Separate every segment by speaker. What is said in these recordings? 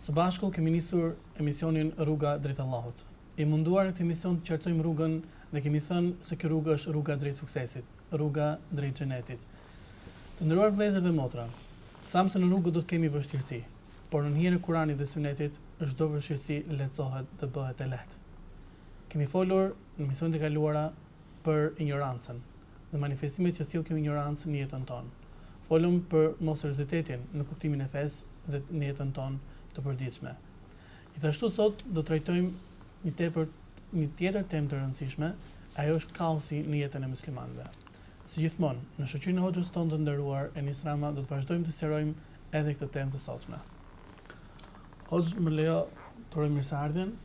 Speaker 1: Së bashku kemi nisur emisionin Rruga drejt Allahut. Jemi munduar në këtë emision të qartësojmë rrugën dhe kemi thënë se kjo rrugë është rruga drejt suksesit, rruga drejt xhenetit. Të nderuar vëllezër dhe motra, thamë se në rrugë do të kemi vështirësi, por nën hijen e Kuranit dhe Synetit çdo vështirësi lehtësohet dhe bëhet e lehtë. Kemi folur në emisionet e kaluara për injorancën. dhe manifestimet që sjell kjo injorancë në jetën tonë. Folëm për mosseriozitetin në kuptimin e fesë dhe në jetën tonë të përditshme. Gjithashtu sot do të trajtojmë një tepër një tjetër temë të rëndësishme, ajo është kaosi në jetën e muslimanëve. Si gjithmonë, në shoqërinë e hoxhës tonë të nderuar, Enis Rama do të vazhdojmë të sqarojmë edhe këtë temë të sotshme. Hoxhë, më lejo të uroj mirëseardhjen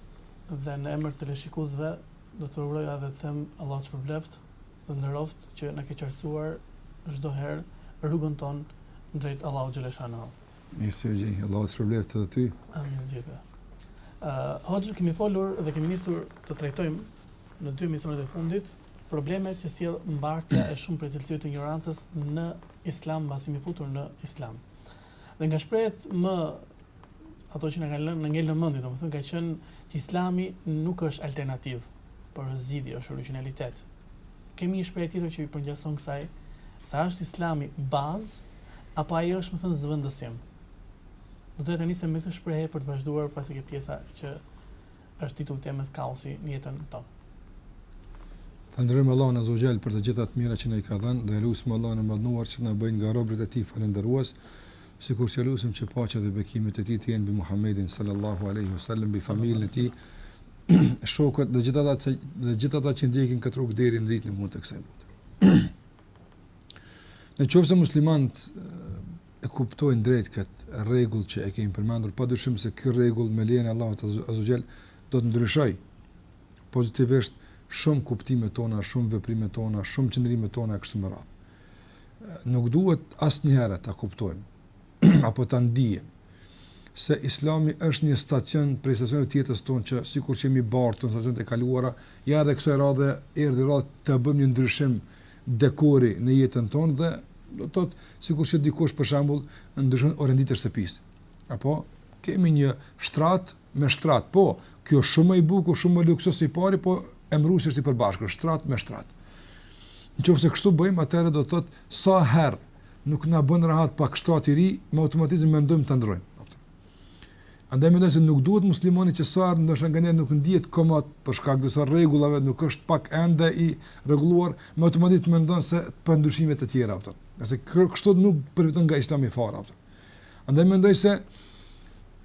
Speaker 1: dhe në emër të teleshikuesve do të uroj edhe të them Allahu të shpërbleftë dhe nderoft që na ke qartësuar çdo herë rrugën tonë drejt Allahu xheleshanuhu.
Speaker 2: Mirë se gjej, Allahu të shpërbleftë dhe ty.
Speaker 1: Amin, gjithë. Uh, Hoxhë, kemi folur dhe kemi nisur të trajtojmë në dy emisionet e fundit problemet që sjell mbartja e shumë prej cilësive të injorancës në islam, mbasi jemi futur në islam. Dhe nga shprehjet më ato që na kanë ngel në mendje, domethënë ka qenë që Islami nuk është alternativë, por është zgjidhje, është origjinalitet. Kemi një shprehje tjetër që i përngjason kësaj, sa është Islami bazë apo ai është, domethënë, zëvendësim. Do të nisem me këtë shprehje për të vazhduar pastaj te pjesa që është titulli i temës Kaosi në jetën tonë.
Speaker 2: Falënderojmë Allahun Azza wa Jall për të gjitha të mirat që na i ka dhënë, dhe e lutim Allahun e Madhëruar që të na bëjë nga robërit e Tij falënderues, sikur që lutim që paqja dhe bekimet e Tij të jenë mbi Muhammedin sallallahu alaihi wasallam, mbi familjen e tij, shokët dhe gjithë ata që dhe gjithë ata që ndjekin këtë rrugë deri në ditën e fundit të kësaj bote. Në qoftë se muslimanët E kuptojnë drejt këtë rregull që e kemi përmendur, padyshim se ky rregull me lejen e Allahut azza wa jall do të ndryshojë pozitivisht shumë kuptimet tona, shumë veprimet tona, shumë qëndrimet tona kështu me radhë. Nuk duhet asnjëherë ta kuptojmë apo ta ndiejmë se Islami është një stacion prej stacioneve të jetës tonë që sikur që jemi bartur në stacionet e kaluara, ja edhe kësaj radhe erdhi radha të bëjmë një ndryshim dekori në jetën tonë dhe do të thotë sikur që dikush për shembull ndryshon orendit e shtëpisë. Apo kemi një shtrat me shtrat. Po, ky është shumë më i bukur, shumë më luksoz se i pari, po emëruesi është i përbashkët, shtrat me shtrat. Në qoftë se kështu bëjmë, atëherë do të thotë sa herë nuk na bën rahat pak shtrat i ri, me automatizëm mendojmë ta ndrojmë. Andaj mendoj se nuk duhet muslimani që sa herë ndoshta nganjëherë nuk ndihet komod për shkak të disa rregullave, nuk është pak ende i rregulluar, me automatizëm të mendon se për ndryshime të tjera ato. Nëse kështu nuk përfiton nga Islami fare ato. Andaj mendoj se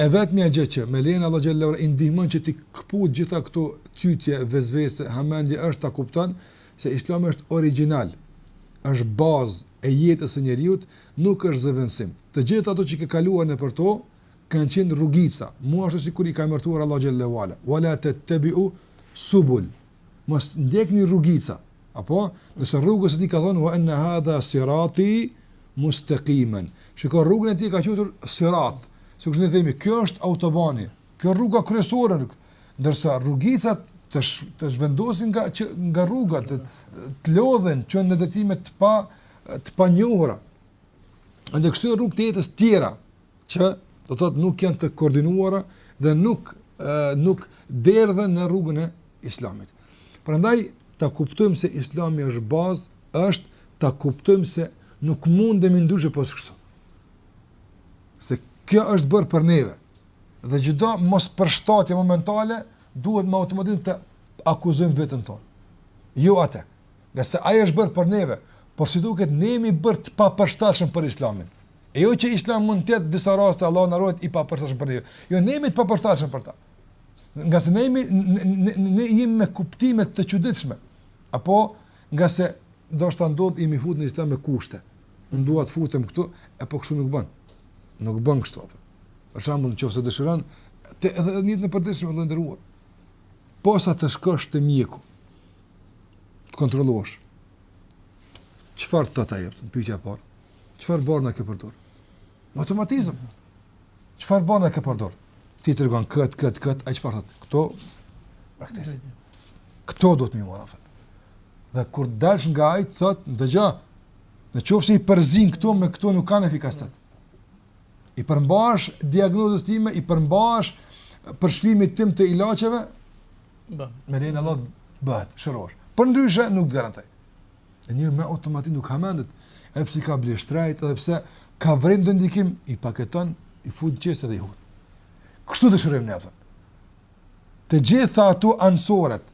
Speaker 2: e vetmja gjë që me lejen Allah xhallahu ala i ndihmon që t'i këput gjitha këto çytje, vezvese, hamendje është ta kupton se Islami është origjinal, është bazë e jetës së njeriu Nuk është zëvendësim. Të gjitha ato që ke kaluar nëpër to kanë qenë rrugica, mu ashtu sikur i ka emërtuar Allahu xhalla uala, "Wa la tattabi'u subul", mos ndjekni rrugica, apo, ndërsa rrugës së tij ka thënë "Wa anna hadha sirati mustaqiman", shiko rrugën e tij e ka quajtur sirat, sikur ne themi kjo është autobahni, kjo rruga kryesore, ndërsa rrugicat të të zhvendosin nga që nga rruga të të lodhin çojnë në drejtime të pa të panjohura. Andaj kështu rrugët e jetës tjera që do të thotë nuk janë të koordinuara dhe nuk e, nuk derdhen në rrugën e Islamit. Prandaj ta kuptojmë se Islami është bazë, është ta kuptojmë se nuk mundemi ndryshe pos kështu. Se kjo është bërë për neve. Dhe çdo mospërshtatje momentale duhet me automatizëm të akuzojmë veten tonë. Jo atë. Ngase ai është bërë për neve, por si duket ne jemi bërë të papërshtatshëm për Islamin. E jo që Islami mund të jetë disa raste Allahu na ruajt i papërshtatshëm për neve. Jo ne jemi të papërshtatshëm për ta. Ngase ne jemi ne jemi me kuptime të çuditshme. Apo ngase do të ndodh i me u fut në Islam me kushte. Unë dua të futem këtu, e po kështu nuk bën. Nuk bën kështu. Për shembull, nëse dëshiron ti edhe në jetën e përditshme të nderuar. Posa të shkosh te mjeku, të kontrollohesh. Çfarë thotë ai? Pyetja e parë. Çfarë barna ke përdor? Automatizëm. Çfarë barna ke përdor? Ti tregon kët kët kët, ai çfarë thotë? Kto praktikisht. Kto do të më marrë afër. Dhe kur dalsh nga ai thotë, dëgjo. Në qoftë se i përzin këto me këto nuk kanë efikasitet. I përmbahesh diagnozës time, i përmbahesh përshkrimit tim të ilaçeve,
Speaker 1: Bë.
Speaker 2: Me lejen e Allahut bëhet, shërohesh. Përndryshe nuk të garantoj. E njeriu me automatizëm nuk hamendet, edhe pse i ka ble shtrenjt, edhe pse ka vërejt do ndikim, i paketon, i fut n'qese dhe i hudhë. Kështu dëshirojmë ne ta themi. Të gjitha ato anësoret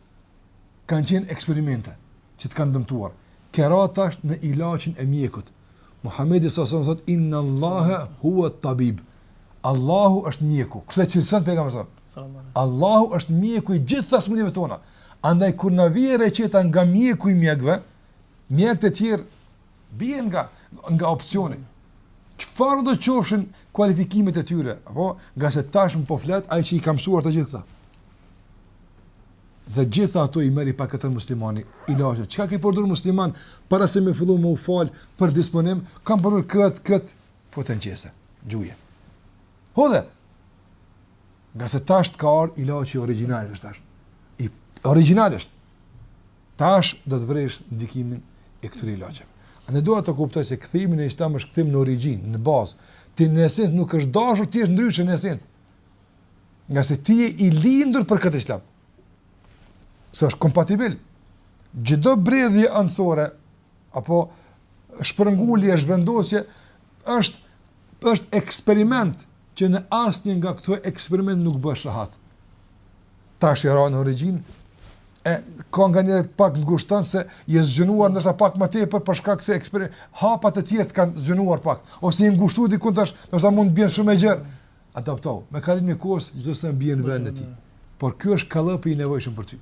Speaker 2: kanë qenë eksperimente që të kanë dëmtuar. Kerata është në ilacin e mjekut. Muhamedi s.a.s. thotë inna Allaha huwa tabib. Allahu është mjeku. Kështu e cilëson
Speaker 1: pejgamberi s.a..
Speaker 2: Allahu është mjeku i gjithë sëmundjeve tona. Andaj kur na vjen receta nga mjeku i mjekëve, mjekët e tjerë bien nga nga opsioni. Çfarëdo qofshin kualifikimet e tyre, po ngase tashmë po flet ai që i ka mësuar të gjitha. Dhe gjitha ato i merr pa këtë muslimani, ilaçe. Çka ke përdorur musliman para se me fillu me u fal për disponim? Kam përdorur kët kët fute n'qese. Gjuje. Hidhe. Ngase tash të ka ardhur ilaçi origjinal është tash. I origjinal është. Tash do të vëresh ndikimin e këtyre ilaçeve. Ai duhet të kuptoj se kthimi në Islam është kthim në origjinë, në bazë. Ti në esencë nuk është dashur të jesh ndryshe në esencë. Ngase ti je i lindur për këtë islam. Se është kompatibil. Çdo bredhje anësore, apo shpërngulje, zhvendosje, është, është eksperiment që në asnjë nga këto eksperimente nuk bëhesh rahat. Tash ti ra në origjinë, e ka nga një pak ngushton se je zgjëruar ndoshta pak më tepër për shkak se eksperimentet e tjera të kanë zgjëruar pak, ose je ngushtu dikun tash, ndoshta mund të bjerë shumë e gjërë, Adaptohu. Me kalimin e kohës çdo send bie në vendin e tij. Por ky është kallëpi i nevojshëm për ty.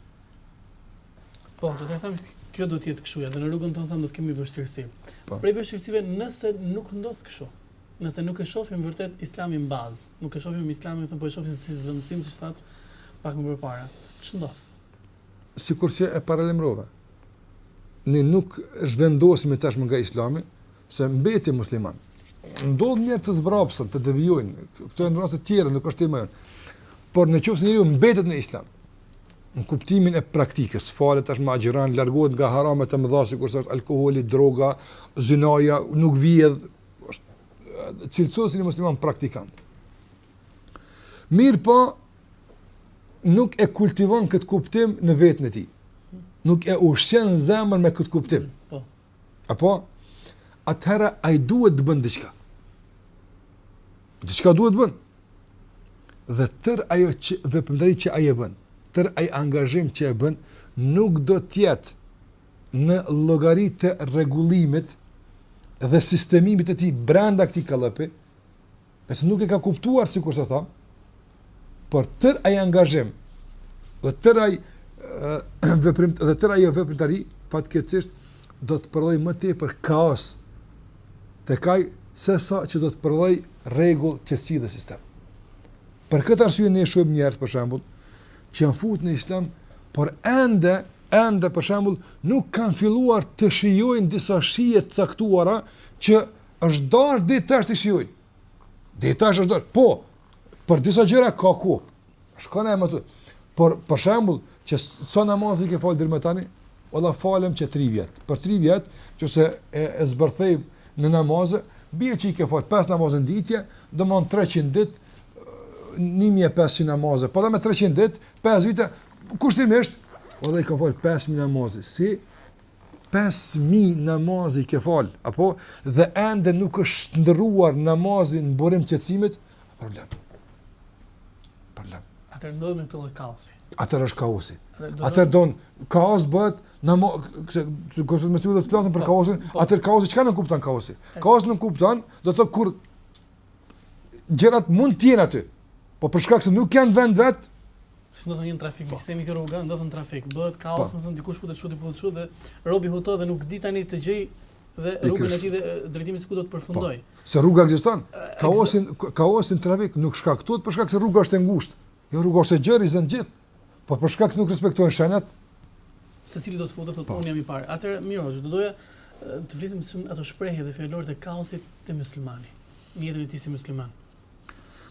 Speaker 1: Po, do të them kjo do të jetë kështu, edhe në rrugën tonë, thamë, do të kemi vështirësi.
Speaker 2: Po.
Speaker 1: Përveç vështirësive nëse nuk ndodh kështu. Nëse nuk e shohim vërtet Islamin bazë, nuk e shohim Islamin, thonë po e shohim si zvendësim siç thashë pak më parë. Ç'ndodh?
Speaker 2: Sikur që e paralajmërova. Ne nuk zhvendosemi tashmë nga Islami, se mbeti musliman. Ndodh njerëz të zbrapsen, të devijojnë, këto janë raste tjera, nuk është tema jonë. Por në qoftë se njeriu mbetet në islam, në kuptimin e praktikës, falet tashmë, agjëron, largohet nga haramet e mëdha, sikurse është alkoholi, droga, zinaja, nuk vjedh, është, cilësohet si një musliman praktikant. Mirëpo, nuk e kultivon këtë kuptim në veten e tij. Nuk e ushqen zemrën me këtë kuptim.
Speaker 1: Po.
Speaker 2: Apo? Atëherë, ai duhet të bën diçka. Diçka duhet të bën. Dhe tër ajo që, veprimtari që ai e bën, tër ai angazhim që e bën, nuk do të jetë në llogari të rregullimit dhe sistemimit të tij brenda këtij kallëpi, Ngase nuk e ka kuptuar, sikurse thamë, por tërë ai angazhim dhe tërë ai veprim dhe tërë ajo veprimtari fatkeqësisht do të prodhojë më tepër kaos tek ai sesa që do të prodhojë rregull qetësi dhe sistem. Për këtë arsye ne shohim njerëz për shembull që janë futur në islam, por ende ende për shembull nuk kanë filluar të shijojnë disa shije të caktuara që është dash deri tash t'i shijojë. Deri tash është dash. Po, për disa gjëra ka kohë. Shkon e më të. Por, për shembull, që sa namaze i ke falë deri më tani, vallah falem që tri vjet. Për tri vjet, nëse e, e zbërthen në namaze, bie që i ke falë 5 namaze në ditë, domethënë 300 ditë, 1500 namaze, po de me 300 ditë, 5 vite, kushtimisht, vallah i ka falë 5.000 namaze. Si? pesë mijë namaze i ke fal, apo dhe ende nuk është shndërruar namazi në burim qetësimi, problem. Problem.
Speaker 1: Atëherë ndodh me këtë lloj kaosi.
Speaker 2: Atëherë është kaosi.
Speaker 1: Atëherë
Speaker 2: don kaos bëhet në mo, se të kësaj me siguri do të flasim për
Speaker 1: po,
Speaker 2: kaosin,
Speaker 1: po.
Speaker 2: atëherë kaosi çka nënkupton kaosi. Kaos nënkupton, do të kur gjërat mund të jenë aty. Po për shkak se nuk janë në vend të vet,
Speaker 1: si ndodh në trafik, po. sistemi te rruga, ndodh në trafik, bëhet kaos,
Speaker 2: po.
Speaker 1: domethënë dikush futet çudi futet çudi dhe robi hutohet dhe nuk di tani të gjejë edhe rrugën e tij dhe drejtimin se ku do të përfundojë. Po.
Speaker 2: Se rruga ekziston.
Speaker 1: Kaosi
Speaker 2: në kaosi në trafik nuk shkaktohet për shkak se rruga është e ngushtë. Jo rruga është e gjerë i zë gjithë. Po për shkak nuk respektojnë shenjat.
Speaker 1: Secili do të futet thotë
Speaker 2: po.
Speaker 1: unë jam i parë. Atëherë mirë hoxhë, do doja të flisim për ato shprehje dhe fjalor të kaosit të muslimanit. Në jetën e tij si musliman.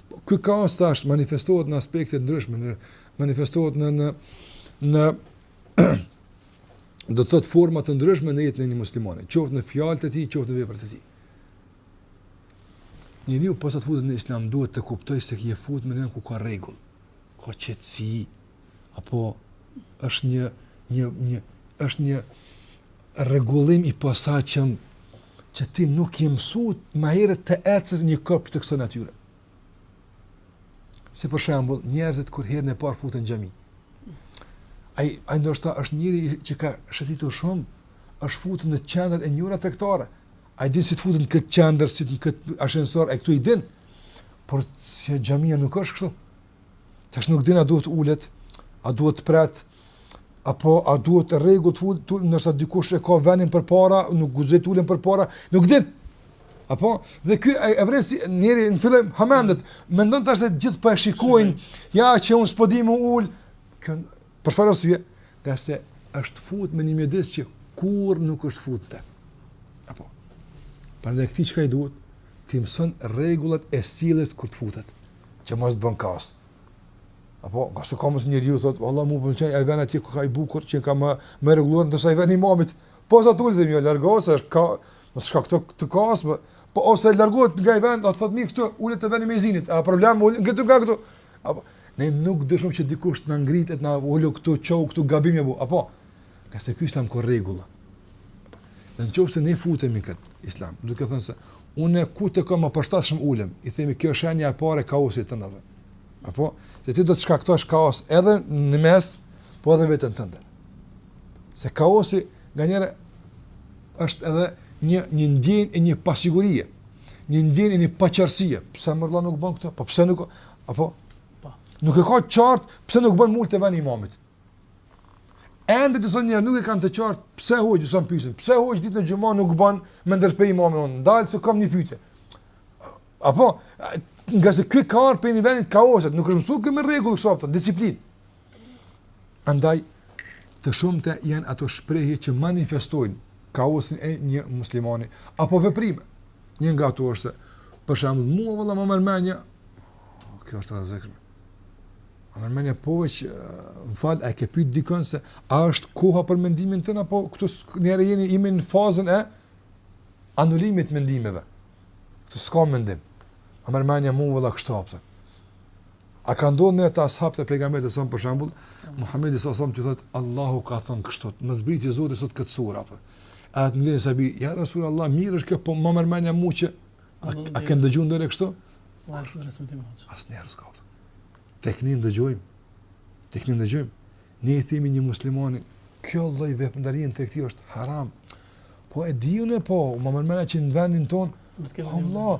Speaker 2: Po ky kaos tash manifestohet në aspekte të ndryshme, në manifestohet në në në do të thotë forma të ndryshme në jetën e një muslimani, qoftë në fjalët e tij, qoftë në veprat e tij. Njeriu posa të futet në Islam duhet të kuptojë se ti je fut me një ku ka rregull, ka qetësi, apo është një, një, një, është një rregullim i posaçëm që ti nuk je mësu ma herët të ecësh në një... natyre. Si për shembull, njerëzit kur herën e parë futen në xhami. Ai ai ndoshta është njeri që ka shëtitur shumë, është futur në qendra të ndryshme tregtare. Ai din si të futet në këtë qendër, si të në këtë ashensor, ai këto i din, por se xhamia nuk është kështu. Tash nuk din a duhet ulet, a duhet të pret, apo a duhet të rregull të futet, të, nëse dikush e ka venin përpara, nuk guxon t'ulet përpara, nuk din. Apo, dhe kjo e, e vret si njeri në fillim hamendet, mendon tash dhe gjithë po e shikojnë, ja që unë s'po di m'u ulë, kjo Për çfarë arsye? Ngase është fut në një mjedis që kurrë nuk është futur. Apo, prandaj këtij çka i duhet, t'i mëson regullat e sjelljes kur të futet, që mos të bën kaos. Apo, ngase u ka mësu njeriu, thotë, vallah mua më pëlqen ai vend atje ku ka, i bukur, që ka më, më rregulluar, ndërsa ai vend i imamit, po sa të ulet jo, largohet, se është ka, mos shkakto ti kaos, më, po ose largohet nga ai vend, do të thotë mirë këtu, ulet te vendi i muezinit, a problem, ulu, nga këtu, Apo, ne nuk dëshirojmë që dikush të na ngritet e të na, ulu këtu, çohu këtu, gabim e bu. Apo, ngase ky islam ka rregull. Në në qoftë se ne futemi në këtë islam, duke thënë se, unë ku të kam më përshtatshëm ulem, i themi kjo është shenja e parë e kaosit tënd. Apo, se ti do të shkaktosh kaos edhe në mes, po edhe veten tënde. Se kaosi, nganjëherë, është edhe një, një ndjenjë e një pasigurie. një ndjenjë e një paqartësie, pse more vëlla nuk bën këtë? Po pse nuk apo po. Nuk e ka të qartë pse nuk bën me u ul te vendi i imamit. Ende disa nuk e kanë të qartë pse hoxhë disa pyesin, pse hoxhë ditën e xhumasë nuk bën me ndërpre imamin on, ndal se kam një pyetje. Apo ngase ky ka ardhur prej një vendi kaosi, nuk është mësuar ky me rregull sot, disiplinë. Andaj, të shumta janë ato shprehje që manifestojnë kaosin e një muslimani, apo veprime. Një nga ato është se, për shembull, mua valla më merr mendja, oh, kjo është edhe zikr. Më merr mendja po veç, më fal, a ke pyet dikënd se a është koha për mendimin tënd apo këtu njëherë jeni jemi në fazën e anulimit të mendimeve. Këtu s'ka mendim. Më merr mendja mua valla kështu hapta. A ka ndodhur ndonjëherë te ashabët e pejgamberit alejhi selam për shembull, Muhamedi alejhi selam që thotë Allahu ka thënë kështu, më zbriti Zoti sot këtë sure apo. A të ndonjë sahabi, ja Rasul Allah, mirë është kjo, po më merr mendja mua që a, a ke dëgjuar ndonjë kështu? Asnjë respektim. Asnjë respektim. Tek ne ndëgjojmë. Tek ne ndëgjojmë. Ne i themi një muslimani, kjo lloj veprimtarie tek ti është haram. Po e di unë po, më merr mendja që në vendin tonë, Allah,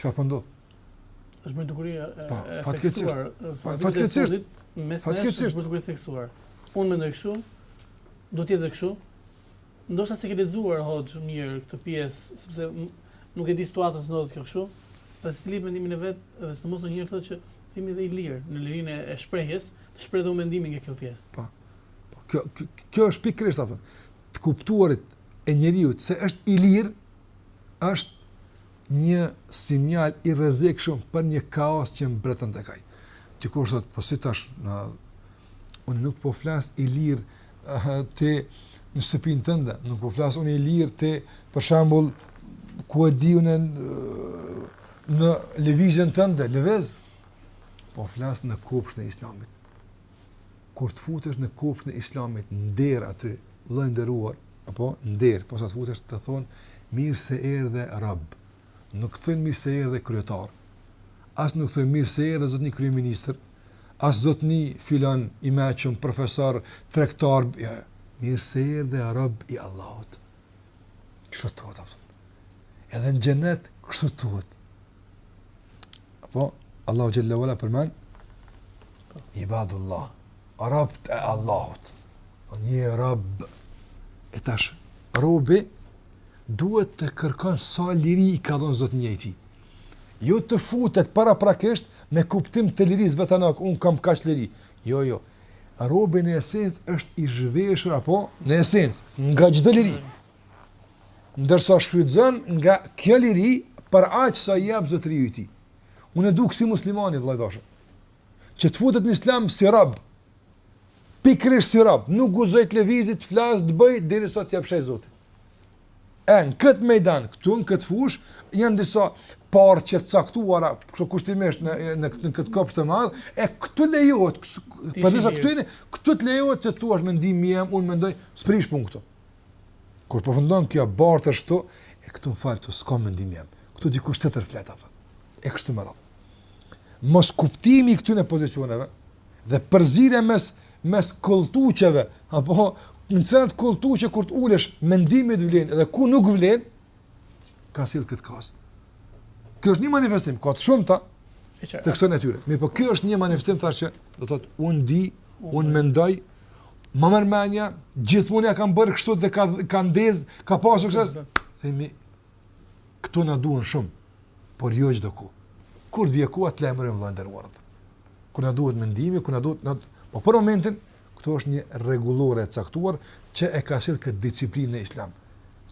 Speaker 2: Çfarë po ndodh?
Speaker 1: Është bërë dukuri e po, theksuar. Po, fatkeqësisht. Mes nesh është bërë dukuri e theksuar. Unë mendoj kështu. Do të jetë kështu. Ndoshta s'e ke lexuar hoxhë mirë këtë pjesë, sepse nuk e di situatën si ndodhet kjo kështu. Dhe si lip mendimin e vet, dhe sidomos nganjëherë thotë që jemi dhe i lirë në lirinë e shprehjes, të shpreh dhe unë mendimin nga kjo pjesë.
Speaker 2: Po, po kjo, kjo, kjo është pikërisht, të kuptuarit e njeriut se është i lirë, është një sinjal i rrezikshëm për një kaos që mbretëron tek ai. Dikush thotë, po si tash, na unë nuk po flas i lirë eh, te në shtëpinë tënde, nuk po flas unë i lirë te për shembull ku e di unë eh, në lëvizjen tënde, lëviz. Po flas në kopshtin e Islamit. kur të futesh në kopshtin e Islamit, nder aty, vëllai nderuar, apo nder, posa të futesh të thonë mirë se erdhe rob. Nuk thonë mirë se erdhe kryetar. As nuk thonë mirë se erdhe zotni kryeministër, as zotni filan i mëshëm profesor, tregtar, ja, mirë se erdhe rob i Allahut. Kështu të thotë. Edhe në xhenet, kështu të thotë. Apo, Allahu Xhele ve Ala përmend, Ibadullah, robt e Allahut, po një rob, e tash, Robi, duhet të kërkon sa liri i ka dhënë zotni i tij. Jo të futet paraprakisht me kuptim të lirisë vetanake, unë kam kaq liri. Jo, jo, Robi në esencë është i zhveshur apo në esencë nga çdo liri. Ndërsa shfrytëzon nga kjo liri për aq sa i jep zotëriu i tij. U dukë si muslimani vëlla i dashur. Që të futet në islam si rob. Pikërisht si rob, nuk guxoj të lëvizi, të flas, të bëj derisa të jap shenjë Zoti. E në këtë mejdan, këtu në këtë fushë, janë disa parcela të caktuara, kështu kushtimisht në, në, në këtë kopsht të madh, e këtu lejohet, këtu, për njësa këtu, këtu të lejohet të thuash mendimi jem, unë mendoj, s'prish punë këtu. Kur përfundon kjo bahçe këtu, e këtu më fal këtu s'ka mendimi jem, këtu dikush tjetër flet, e kështu me radhë. Mos kuptimi i këtyne pozicioneve, dhe përzierja mes mes kolltuqeve apo në cilat kolltuqe kur të ulesh mendimi të vlen dhe ku nuk vlen ka sjellë këtë kaos. Ky është një manifestim, ka të shumta të kësaj natyre. Mirëpo ky është një manifestim thashë që do thotë un di, un mendoj, më merr mendja, gjithmonë ia kam bërë kështu dhe ka ka ndez, ka pasur sukses. Themi Këto na duhen shumë, por jo çdoku. Kur të vijë koha të lajmërojmë vëlla i nderuar. Kur na duhet mendimi, kur na duhet na po për momentin këtu është një rregullore e caktuar që e ka sjellë këtë disiplinë në Islam.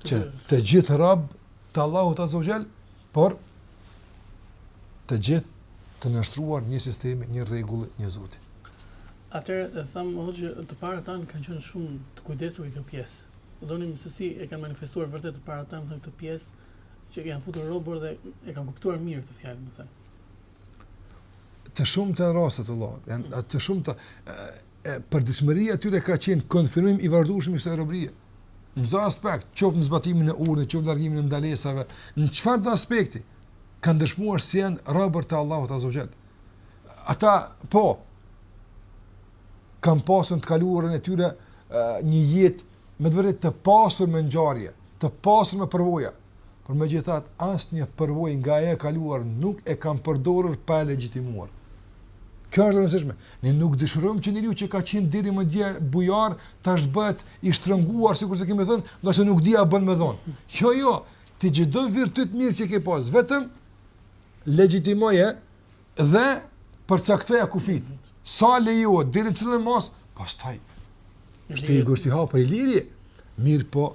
Speaker 2: Që të gjithë rob të Allahut azze ve xhel, por të gjithë të nënshtruar një sistemi, një rregulli, një zoti.
Speaker 1: Atëherë e them hoxhë, të parët tanë kanë qenë shumë të kujdesur në këto pjesë. Domethënë se si e kanë manifestuar vërtet të parët tanë domethënë këtë pjesë që janë futur robër dhe e kanë kuptuar mirë këtë fjalë domethënë.
Speaker 2: Të shumta rastet janë, janë mm. të shumta... E, për përditshmëria e tyre ka qenë konfirmim i vazhdueshëm i kësaj robërie. Në çdo aspekt, qoftë në zbatimin e urdhrave, qoftë në largimin e ndalesave, në çfarëdo aspekti, kanë dëshmuar se janë robër të Allahut azze ve xhel. Ata, po, kanë pasur në të kaluarën e tyre një jetë me të vërtetë të pasur me ngjarje, të pasur me përvoja. Por megjithatë, asnjë përvojë nga ajo e kaluar nuk e kanë përdorur pa e legjitimuar. Kjo është e rëndësishme. Ne nuk dëshirojmë që njeriu që ka qenë deri më dje bujar tash të bëhet i shtrënguar sikur se kemi thënë, ngase nuk di a bën me dhon. Jo, jo, ti çdo virtyt të mirë që ke pas, vetëm legjitimoje Dhe përcaktoja kufijtë. Mm -hmm. Sa lejohet deri në cilën masë, pastaj është i gusti ha për iliri. Mirëpo,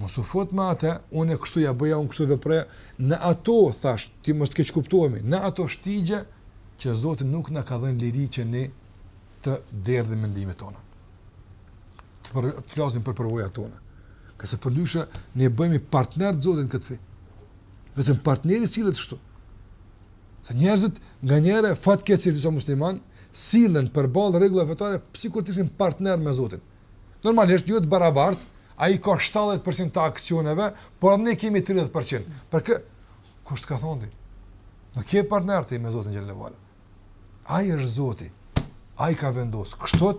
Speaker 2: mos u fut me atë, unë kështu ja bëja, unë kështu veproj. Në ato thash, ti mos të keqkuptohemi, në ato shtigje që Zoti nuk na ka dhënë liri që ne të derdhim mendimet tona. Të, për, të flasim për përvojat tona. Se përndryshe, ne bëhemi partner të Zotit në këtë fe. Vetëm partneri cilet ashtu. Se njerëzit nganjëherë fatkeqësisht disa musliman sillen përballë rregullave fetare sikur të ishin partner me Zotin. Normalisht jo të barabartë, ai i ka 70% të aksioneve, por ne kemi 30%. Po kush të ka thonë ti? Nuk je partner ti me Zotin xhele ve ala. Ai është Zoti. Ai ka vendosur. Kështu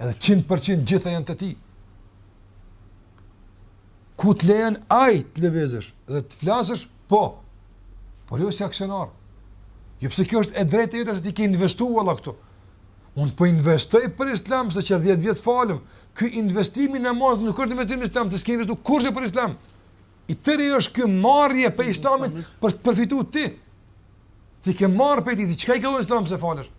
Speaker 2: edhe 100% të gjitha janë të tij. Ku të lejon ai të lëvizësh dhe të flasësh? Po. Por jo si aksionar. Jo pse kjo është e drejtë e jotja se ti ke investuar vëlla këtu. Unë po investoj për Islam se qe 10 vjet falem. Ky investimi në namaz nuk është investim në Islam, ti s'ke investuar kurrsen për Islam. I tëri është ky marrje prej Islamit për të përfituar ti. Ti ke marrë për ti, ti çka i ke dhënë islamit se falesh?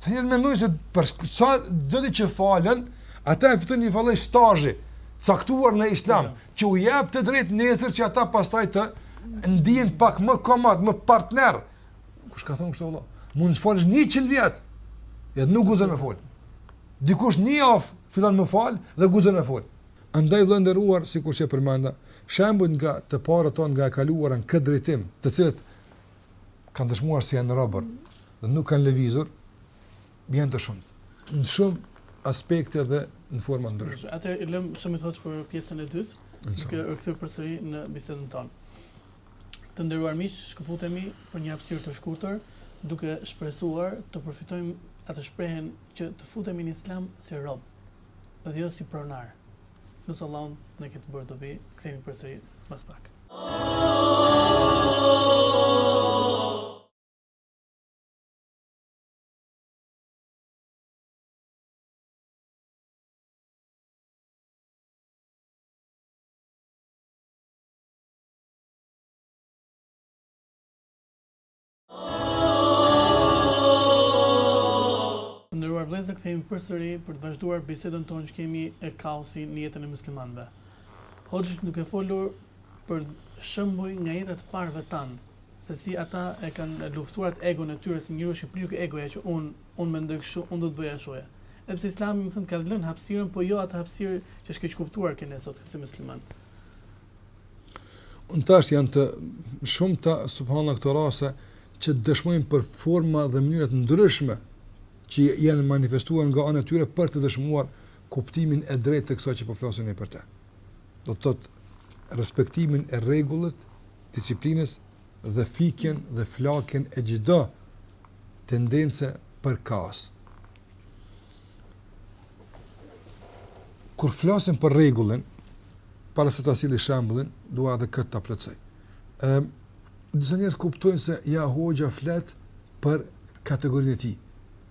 Speaker 2: Të njëjtët mendojnë se për sa vjet që falen, ata e fitojnë një farë stazhi të caktuar në islam, ja. që u jep të drejtë nesër që ata pastaj të ndihen pak më komod, më partner. Kush të ka thonë kështu vëlla? Mund të falesh njëqind vjet, edhe nuk guxon me fol. Dikush një javë fillon me u fal, dhe guxon me fol. Andaj vëlla i nderuar, sikurse e përmenda, shembujt nga të parët tonë nga e kaluara në këtë drejtim, të cilët kanë dëshmuar se janë robër dhe nuk kanë lëvizur, janë të shumtë. Në shumë aspekte dhe në forma të ndryshme.
Speaker 1: Atë e lëmë shumë, hoxhë, për pjesën e dytë, duke u kthyer përsëri në bisedën tonë. Të nderuar miq, shkëputemi për një hapësirë të shkurtër, duke shpresuar të përfitojmë atë shprehinë që të futemi në islam si robë. dhe jo si pronar. Lus Allahun të na ketë bërë dobi, kthehemi përsëri mas pak. Të nderuar vëllezër, kthehemi përsëri për të vazhduar bisedën tonë që kemi e kaosi në jetën e muslimanëve. Hoxhë duke e folur për shembuj nga jeta e të parëve tanë, se si ata e kanë luftuar atë egon e tyre, si njeriu është i prirë ky egoja që unë unë mendoj kështu, unë do të bëj ashtu. Edhe pse Islami me thënë të ka lënë hapësirën, po jo atë hapësirë që është keqkuptuar te ne sot si musliman.
Speaker 2: Unë tash janë të shumta subhanallah këto rase që dëshmojnë për forma dhe mënyra të ndryshme që janë manifestuar nga ana e tyre për të dëshmuar kuptimin e drejtë të kësaj që po flasim ne për te. Do të thotë respektimin e rregullit, disiplinës dhe fikjen dhe flakjen e çdo tendence për kaos. Kur flasim për rregullin, para se ta sjell shembullin, dua edhe këtë ta plotësoj. Ëm disa njerëz kuptojnë se ja hoxha flet për kategorinë e tij.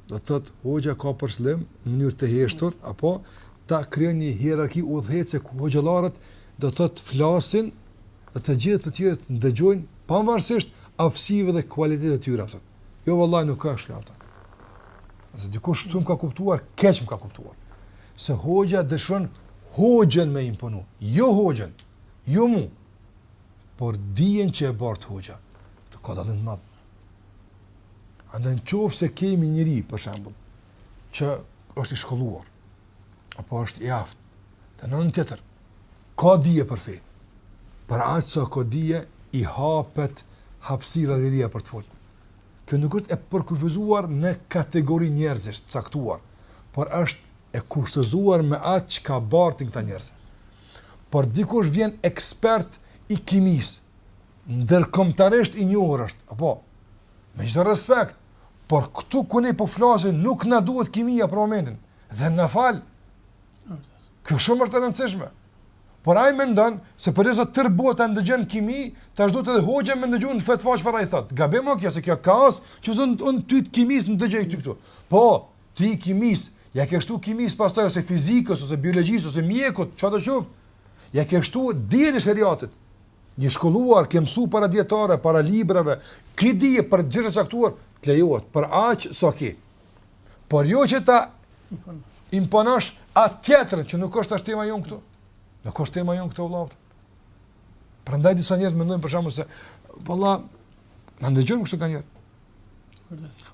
Speaker 2: Do të thotë hoxha ka për qëllim në mënyrë të heshtur apo ta krijojë një hierarki udhëheqëse ku hoxhallarët do të thotë flasin dhe të gjithë të tjerët ndëgjojnë pavarësisht aftësive dhe kualitetit të tyre. Për Jo vallahi nuk është kjo ajo. Nëse dikush kshtu më ka kuptuar, keq më ka kuptuar. Se hoxha dëshon hoxhën me imponu, jo hoxhën, jo mu, por dijen që e bart hoxha. Ktu ka dallim të madh. Andaj në qoftë se kemi njeri, për shembull, që është i shkolluar, apo është i aftë, dhe në anën tjetër, ka dije për fe. Për aq sa ka dije i hapet hapësira dhe liria për të fol. Kjo nuk është e përkufizuar me kategori njerëzish të caktuar, por është e kushtëzuar me atë çka bartin këta njerëz. Por dikush vjen ekspert i kimisë, ndërkombtarisht i njohur është, apo, me gjithë respekt, por këtu ku ne po flasin nuk na duhet kimia për momentin, dhe na fal, Kjo shumë është e rëndësishme. Por ai mendon se përderisa tërë bota ndëgjon kimi, tash duhet edhe hoxha me ndëgju në fetva çfarë ai thotë. Gabim o kjo se kjo kaos, qysh unë ty të kimisë me ndëgju ty këtu. Po, ti kimisë, ia ke shtu kimisë pastaj ose fizikës ose biologjisë ose mjekut, çfarëdo qoftë. Ia ke shtu dijen e sheriatit. Je shkolluar, ke mësu para dijetarëve, para librave, ki dije për gjëra të caktuar, të lejohet për aq sa ki. Por jo që ta imponosh atë tjetrën që nuk është as tema jonë këtu. Nuk është tema jonë këtu vëlla. Prandaj disa njerëz mendojnë për shembull se valla na ndëgjojmë kështu kaniherë.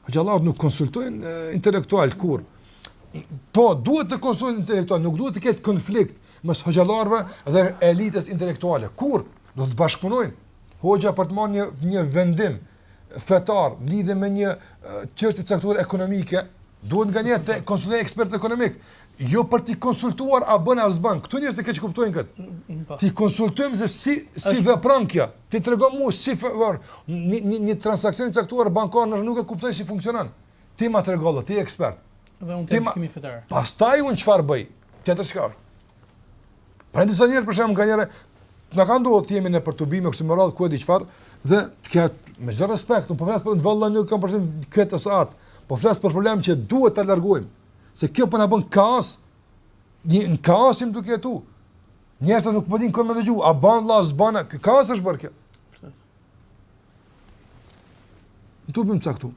Speaker 2: Hoxhallarët nuk konsultojnë intelektualë kurrë. Po duhet të konsultojnë intelektualë, nuk duhet të ketë konflikt mes hoxhallarëve dhe elitës intelektuale. Kur do të bashkëpunojnë? Hoxha për të marrë një një vendim, fetar, lidhen me një çështje të caktuar ekonomike, duhet nganjëherë të konsultohet ekspert ekonomik, jo për t'i konsultuar a bën a s'bën. Këtu njerëzit e keqkuptojnë kët. Mm, mm, po. T'i konsultojmë se si si vepron kjo. Ti tregom mua si vepron një një, një transaksion i caktuar bankar, unë nuk e kuptoj si funksionon. Ti ma trego vlla, ti je ekspert.
Speaker 1: Dhe unë ta kem fetar.
Speaker 2: Pastaj unë çfarë bëj? Tjetër çka? Pra disa njerëz, për shembull nganjëherë, na ka ndodh të jemi nëpër tubime, kështu më radhë, ku e di çfarë, dhe te kjo, me çdo respekt, unë po flas për në vlla, nuk kam për synim këtë ose atë, po flas për problem që duhet ta largojmë, se kjo po, po na bën kaos, një, në kaos jemi duke jetu, njerëzit nuk po e dinë po kë me dëgju, a ban vlla, s'ban, kjo kaos është bërë kjo. Në tubim caktu.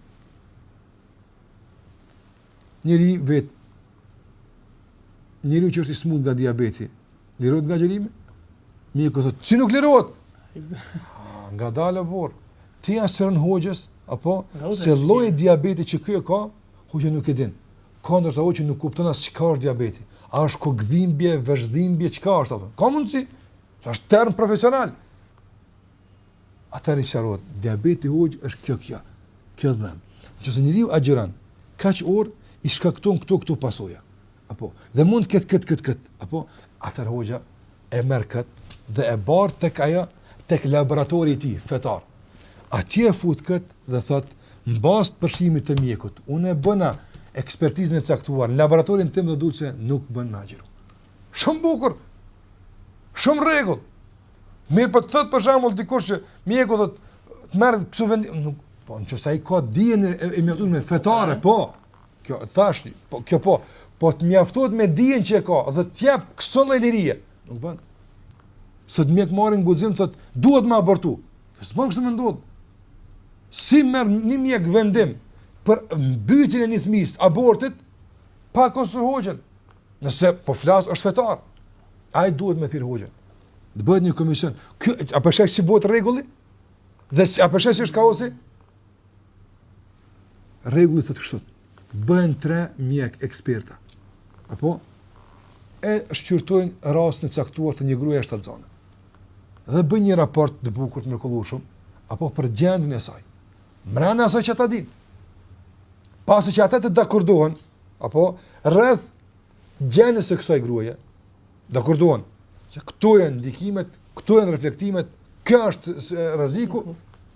Speaker 2: njëri pyet, njeri që është i smund nga diabeti, lirohet nga agjërimi? Mjeku thot, si nuk lirohet? Ah, ngadalë, bre. Ti ja sqaron hoxhës, apo, se lloj diabeti që ky e ka, hoxha nuk e din. Ka mbase hoxha nuk kupton as çka është diabeti. A është kokëdhimbje, veshdhimbje, çka është? Apo? Ka mundësi, se është term profesional. atëherë sqarohet, diabeti, hoxhë, është kjo kjo, kjo dhëmbë. Nëse njeriu agjëron kaq orë, i shkakton këto këto pasoja. Apo, dhe mund këtë këtë këtë këtë, apo, atëherë hoxha e merr kët dhe e bart tek ajo tek laboratori i tij fetar. Atje e fut kët dhe thot në bazë të përshkrimit të mjekut, unë e bëna ekspertizën e caktuar në laboratorin tim dhe dul se nuk bën me agjëru. Shumë bukur. Shumë në rregull. Mirëpo të thotë për shembull dikush që mjeku do të merr këso vendimi, nuk po në qoftë se ai ka dijen e, e, e mjaftueshme fetare, po. Kjo thashni, po kjo po, po të mjaftohet me dijen që e ka dhe të jap këso lloj lirie. Nuk bën. Sot mjek marrin guxim thotë, duhet me abortu. Kjo s'bën kështu mendoj. Si merr një mjek vendim për mbytjen e një fëmijës, abortit pa konsultuar. Nëse po flas është fetar. Ai duhet me thirr hoxhën. Të bëhet një komision. Ky a po sheh si bëhet rregulli? Dhe a po sheh si është kaosi? Rregulli thotë kështu. Bëhen tre mjek eksperta. Apo e shqyrtojnë rastin e caktuar të një gruaje shtatzënë. Dhe bëjnë një raport të bukur të mrekullueshëm apo për gjendjen e saj. Mbrenda asaj që ta dinë. Pasi që ata të dakordohen, apo rreth gjendjes së kësaj gruaje, dakordohen, se këto janë ndikimet, këto janë reflektimet, ky është rreziku,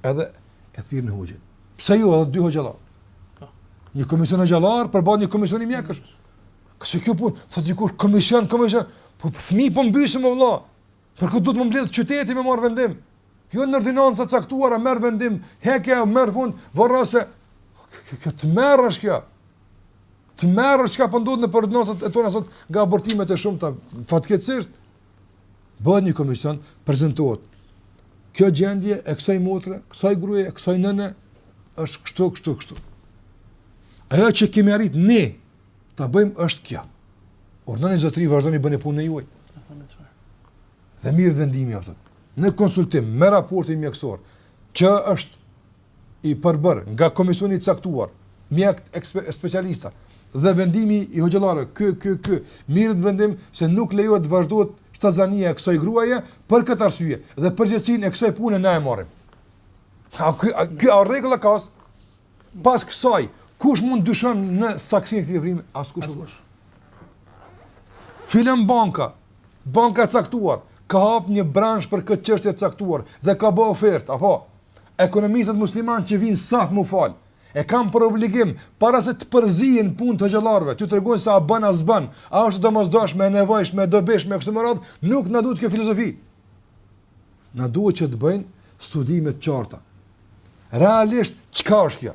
Speaker 2: edhe e thërrën hoxhën. Pse jo edhe dy hoxhallar?
Speaker 1: Po.
Speaker 2: Një komision hoxhallar përballë një komision i mjekësh. Se kjo punë, thotë dikush, komision, komision, po për fëmi, po po mbysim vlla. Për këtë duhet m'u mbledh qyteti me marrë vendim. Jo në ordinanca të caktuara, merr vendim, heke e merr fund, vërra se... Kjo tmerr është kjo. Tmerr është çka po ndodh nëpër ordinancat e tona sot nga abortimet e shumta fatkeqësisht. Bëhet një komision, prezantohet. Kjo gjendje e kësaj motre, kësaj gruaje, kësaj nëne, është kështu, kështu, kështu. Ajo që kemi arrit ne, ta bëjmë është kjo. Urdhnoni zotëri, vazhdoni bëni punën e
Speaker 1: juve.
Speaker 2: Dhe merret vendimi, ja, në konsultim, me raportin mjekësor, që është i përbërë nga komisioni i caktuar, mjekë specialista, dhe vendimi i hoxhallarëve, ky, ky, ky, merret vendim se nuk lejohet të vazhdohet shtatzania e kësaj gruaje për këtë arsye dhe përgjegjësinë e kësaj pune ne e marrim. A kjo a rregull e kas? Pas kësaj, kush mund të dyshon në saktësinë e këtij veprimi? Askush.
Speaker 1: Askush.
Speaker 2: Filan banka, banka e caktuar, ka hap një bransh për këtë çështje të caktuar dhe ka bërë ofertë, apo ekonomistët muslimanë që vijnë saf me u fal, e kanë për obligim para se të përzihen në punë të hoxhallarëve, t'u tregojnë se a bën as bën, a është domosdoshme, e nevojshme, e dobishme kështu me radhë, nuk na duhet kjo filozofi. Na duhet që të bëjnë studime të qarta. Realisht, çka është kjo?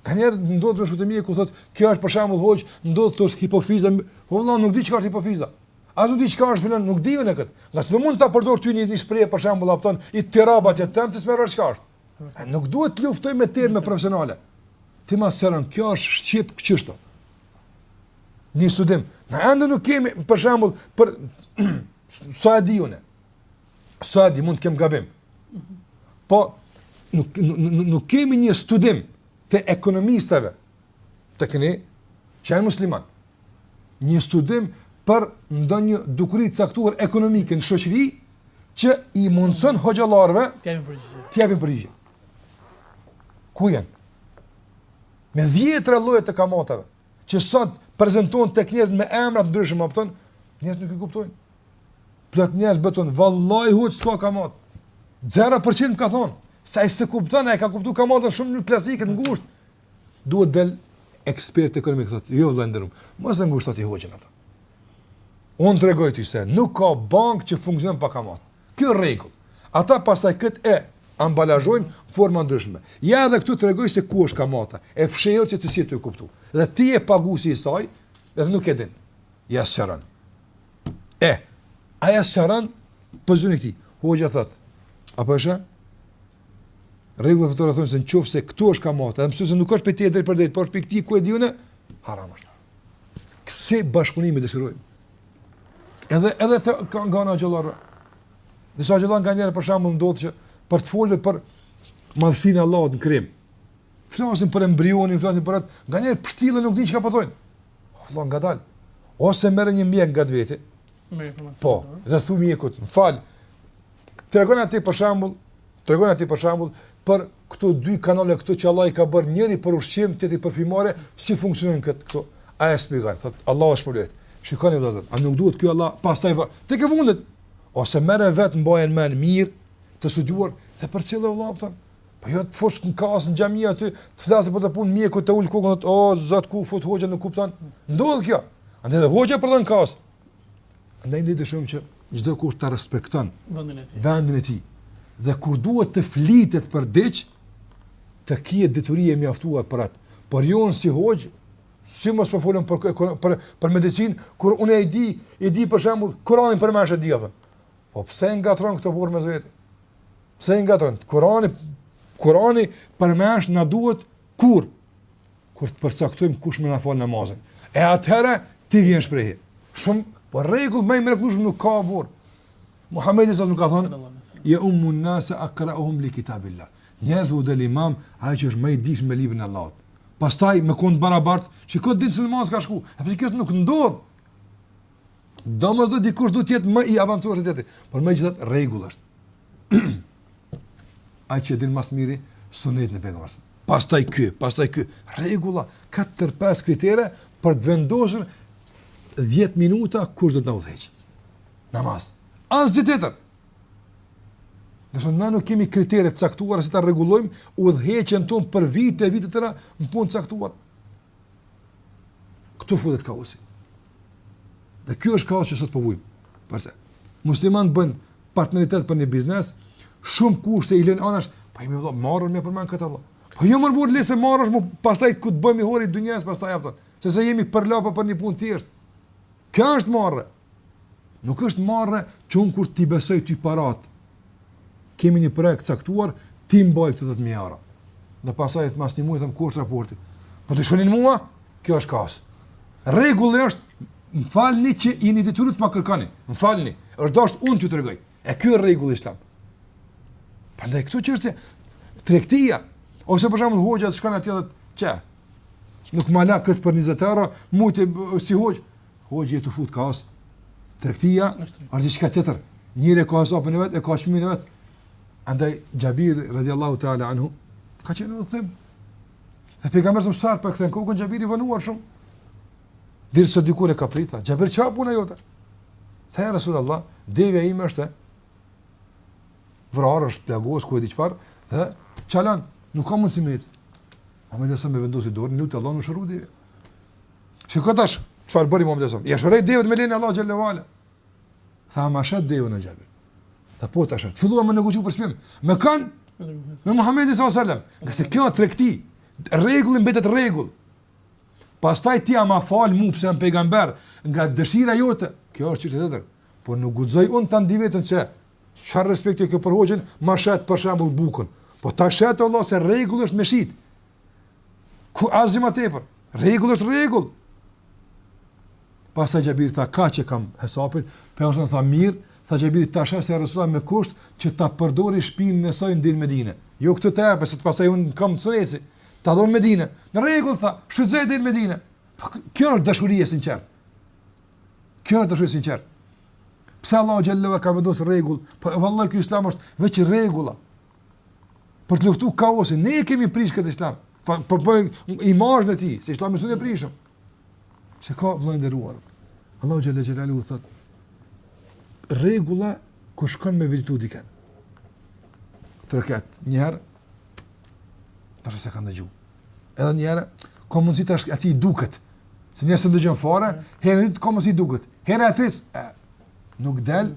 Speaker 2: Nganjëherë ndodh me shku te mjeku thotë, kjo është për shembull hoxhë, ndoshta është hipofiza, po valla, nuk di çka është hipofiza. A nuk di çka është filan, nuk di ju në këtë. Ngase edhe unë mund ta përdor ty një një shprehje për shembull vëllapton, i të rabat e të temë, të s'merr çka është. A nuk duhet të luftojmë me terme profesionale. Ti ma sqaron, kjo është shqip kjo çështje, një studim. Na ende nuk kemi për shembull për Sa e di unë? Sa e di, mund të kem gabim. Po, nuk, nuk, nuk kemi një studim të ekonomistëve të qenë që janë musliman. Një studim për ndonjë dukuri të caktuar ekonomike në shoqëri që i mundëson hoxhallarëve
Speaker 1: të jepin përgjigje.
Speaker 2: Ku janë? Me dhjetra lloje të kamatave. që sot prezantohen tek njerëz me emra të ndryshëm, apo thonë, njerëzit nuk e kuptojnë. Plot njerëz betohen, vallahi hoxhë s'ka kamatë. 0% ka thënë, se ai s'e kupton, ai ka kuptuar kamatën shumë në klasike të ngushtë. Duhet del ekspert ekonomik thotë, jo vëlla i nderum. Mos e ngushto ti hoxhën ato. Unë të tregoj ty se nuk ka bankë që funksionon pa kamatë. Kjo rregull. Ata pastaj këtë e ambalazhojnë në forma të ndryshme. Ja edhe këtu të tregoj se ku është kamata, e fshehur që ti s'je tu e kuptu. Dhe ti je paguesi i saj, dhe nuk e din. Ia sqaron. E, ai ia sqaron, pëzun e këti. Hoxha thotë, a përshë? Rregullat fetare thonë se në qoftë se këtu është kamata, edhe megjithëse nuk është për tjetër për dhejtë, për është për këti kuj e dhune, haram është. Kësi bashkëpunimi dëshirojmë? Edhe edhe të, ka ka nga hoxhallarët. Disa hoxhallarë nganjëherë për shembull ndodh që për të folur për madhësinë e Allahut në krijim. Flasin për embrionin, flasin për atë, nganjëherë pështillen nuk dinë çka po thonë. Vëllai ngadalë. Ose merr një mjek ngat vete.
Speaker 1: Me informacion.
Speaker 2: Po, dhe thuj mjekut, "Më fal, tregon atë për shembull Tregon aty për shembull për këto dy kanale këto që Allahu i ka bërë njëri për ushqim, tjetri për frymore, si funksionojnë këto? Këto a e shpjegon? Thotë Allahu është përvet. Shikoni vëllazër, a nuk duhet ky Allah pastaj vë? Te ke fundit. Ose merre vet mbaje më mirë të studiuar dhe përcille vëllait tënd. Po jo të futesh në kaos në xhami aty, të flasë për atë punë mjeku të ul kokën, o zot çka flet hoxha nuk kupton. Ndodh kjo. Andaj dhe hoxha prodhon kaos, Andaj ne dëshirojmë që çdokush ta respekton
Speaker 1: vendin e tij.
Speaker 2: Vendin e tij. Dhe kur duhet të flitet për diç, të kihet dituri e mjaftuar për atë. Por jo unë si hoxhë, si mos po folim për për për medicinë, kur unë e di, e di për shembull Kur'anin përmendsh e di atë. Po pse ngatërron këto burrë me vete? Pse ngatërron? Kur'ani Kur'ani përmendsh na duhet kur kur të përcaktojmë kush me na fal namazin. E atëherë ti vjen në shprehje. Shumë po rregull më i mrekullueshëm nuk ka burrë. Muhamedi a.s. na ka
Speaker 1: thënë,
Speaker 2: "Ya ummu an-nas aqra'uhum li kitabillah." Njerëzve u del imam, ai që është më i dishëm me librin e Allahut. Pastaj me qenë të barabartë, shiko ditë sa namaz ka shku. A pse kjo nuk ndodh? Domosdo dikush do të jetë më i avancuar se ti, por megjithatë rregull është. Ai që din më së miri sunetin e pejgamberit. pastaj ky, pastaj ky, rregulla, katër pesë kritere për të vendosur 10 minuta kush do të na udhëheq. Namaz. Asgjë tjetër. Ndërsa na nuk kemi kritere të caktuara si ta rregullojmë udhëheqjen tonë për vite e vite të tëra në punë të caktuar. Këtu futet kaosi. Dhe ky është kaosi që sot po vujmë. Për të. Muslimani bën partneritet për një biznes, shumë kushte i lënë anash, pa po i kam vëlla, marre me përmend këtë vëlla. Po jo more burrë, lere se marre është, mu pasaj ku të bëjmë i hori dë njësë, pasaj apëtën. Se se jemi përlapa për një punë të thjeshtë. Kjo është marre. Nuk është marre që unë kur t'i besoj ty paratë, kemi një projekt të caktuar, ti mbaj këto 10000 euro. Dhe pastaj të mas një muaj them ku është raporti. Po dyshon në mua? Kjo është kaos. Rregulli është, më falni që jeni detyruar të më kërkoni. Më falni, është dashur unë t'ju tregoj. E ky është rregulli islam. Prandaj këto çështje tregtia ose për shembull hoxha të shkon atje thotë, "Çe? Nuk më la kët për 20 euro, mua ti si hoxhë, Hoxhë të fut kaos. Tregtia
Speaker 1: është
Speaker 2: diçka tjetër. Njeri e ka hesapin e vet, e ka çmimin e vet. Andaj Jabir radiallahu taala anhu ka qenë në udhëtim. Dhe pejgamberi sa herë po kthen kokën Jabir i vonuar shumë. Derisa dikur e ka prit. Jabir çfarë puna jote? Tha ja Rasulullah, devja ime është vrarë, është plagos ku e di çfarë dhe çalan, nuk ka mundësi me ecë. Muhamedi as vendosi dorën, lutë Allahu shëru devja. Shikoj tash çfarë bëri Muhamedi sallallahu alaihi wasallam. Ja shëroi devën me lejen Allahu xhallahu ala. Tha ma shet devën e Xhabir. Tha po tash. Filluam me negociu për çmim. Me kan me Muhamedi sallallahu alaihi wasallam. Se kjo tregti, rregulli mbetet rregull. Pastaj ti ama fal mu pse jam pejgamber nga dëshira jote. Kjo është çështë e tjetër. Po nuk guxoj un ta ndi vetën se çfarë respekti kjo për hoxhën, ma shet për shembull bukën. Po tash ata vallah se rregull është me shit. Ku asgjë më tepër. Rregull është rregull. Pastaj Jabir tha kaq e kam hesapin, pejgamberi tha mirë, tha Jabir ta shes Resulullah me kusht që ta përdori shpinën e saj deri në Medinë. Jo këtu ta jap, se të pastaj un këmbë të shkoj në Medinë. Në rregull tha, shfrytëzoje deri në Medinë. Po kjo është dashuri e sinqertë. Kjo është dashuri e sinqertë. Pse Allahu xhallahu ka vendosur rregull? Po vallahi ky Islam është veç rregulla. Për të luftu kaosin, ne e kemi prish këtë islam, po po, po e marr në thonjëza, se islamin s'un e prishim. Se ka vëlla i nderuar. Allahu xhelle xhelaluhu thotë, rregulla kur shkon me vizitu diken. Troket njëherë, të shohësh se ka ndëgju. Edhe njëherë, ka mundësi tash atij i duket, se njëherë s'të ndëgjon fare, herën e dytë ka mundësi i duket, herën e tretë, nuk delë,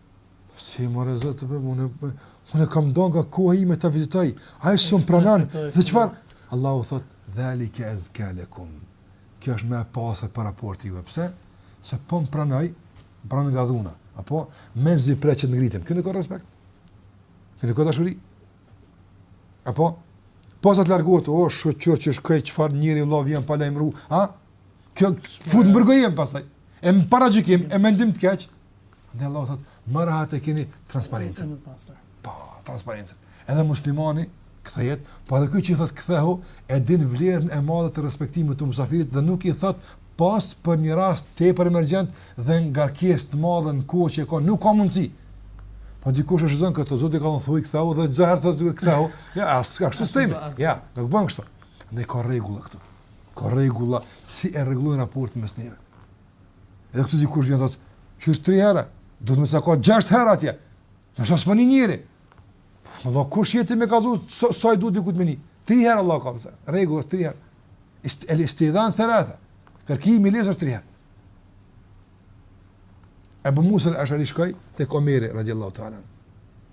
Speaker 2: Si mërzitem, unë, unë kam nda nga koha ime ta vizitoj, ai s'më
Speaker 1: pranon,
Speaker 2: dhe çfarë? Allahu thot, dhalike ezka lekum, kjo është më e pastër për raportin tuj, e pse? Se po më pranoj, më pranon nga dhuna, apo me zi pret që të ngritim, kjo nuk ka respekt, kjo nuk ka dashuri, apo, po sa të largohet, o, shyqyr që shkoi, çfarë njeri vla vjen pa lejmru, a? Kjo, fut në përgojim pastaj, e në paragjykim, e mendim të keq, Dhe Allah thot, më rahat e keni transparencën. Po, transparencën. Edhe muslimani kthehet, po edhe ky që thot kthehu, e din vlerën e madhe të respektimit të musafirit dhe nuk i thot pos për një rast tepër emergjent dhe ngarkesë të madhe në kohë që ka, nuk ka mundësi. Po dikush e shfrytëzon këtë, Zoti ka thënë thuj, kthehu, dhe gjithë herë thotë kthehu, jo, s'e ka kështu sistemi, jo, nuk bën kështu. Ne ka rregulla këtu, ka rregulla si e rregullojn raportin mes neve. Edhe këtu dikush vjen thotë, qysh tri herë? Domethënë s'ka gjashtë herë atje. Do të shponi njëri. Po kush je ti me kallzu sa, sa i duhet dikut me ni. Tri herë Allahu ka thënë. Rregull tri herë. El istidhan thalatha. Kërkimi lejes tri herë. Abu Musa al-Ashari shkoi tek Omeri radiallahu ta'ala.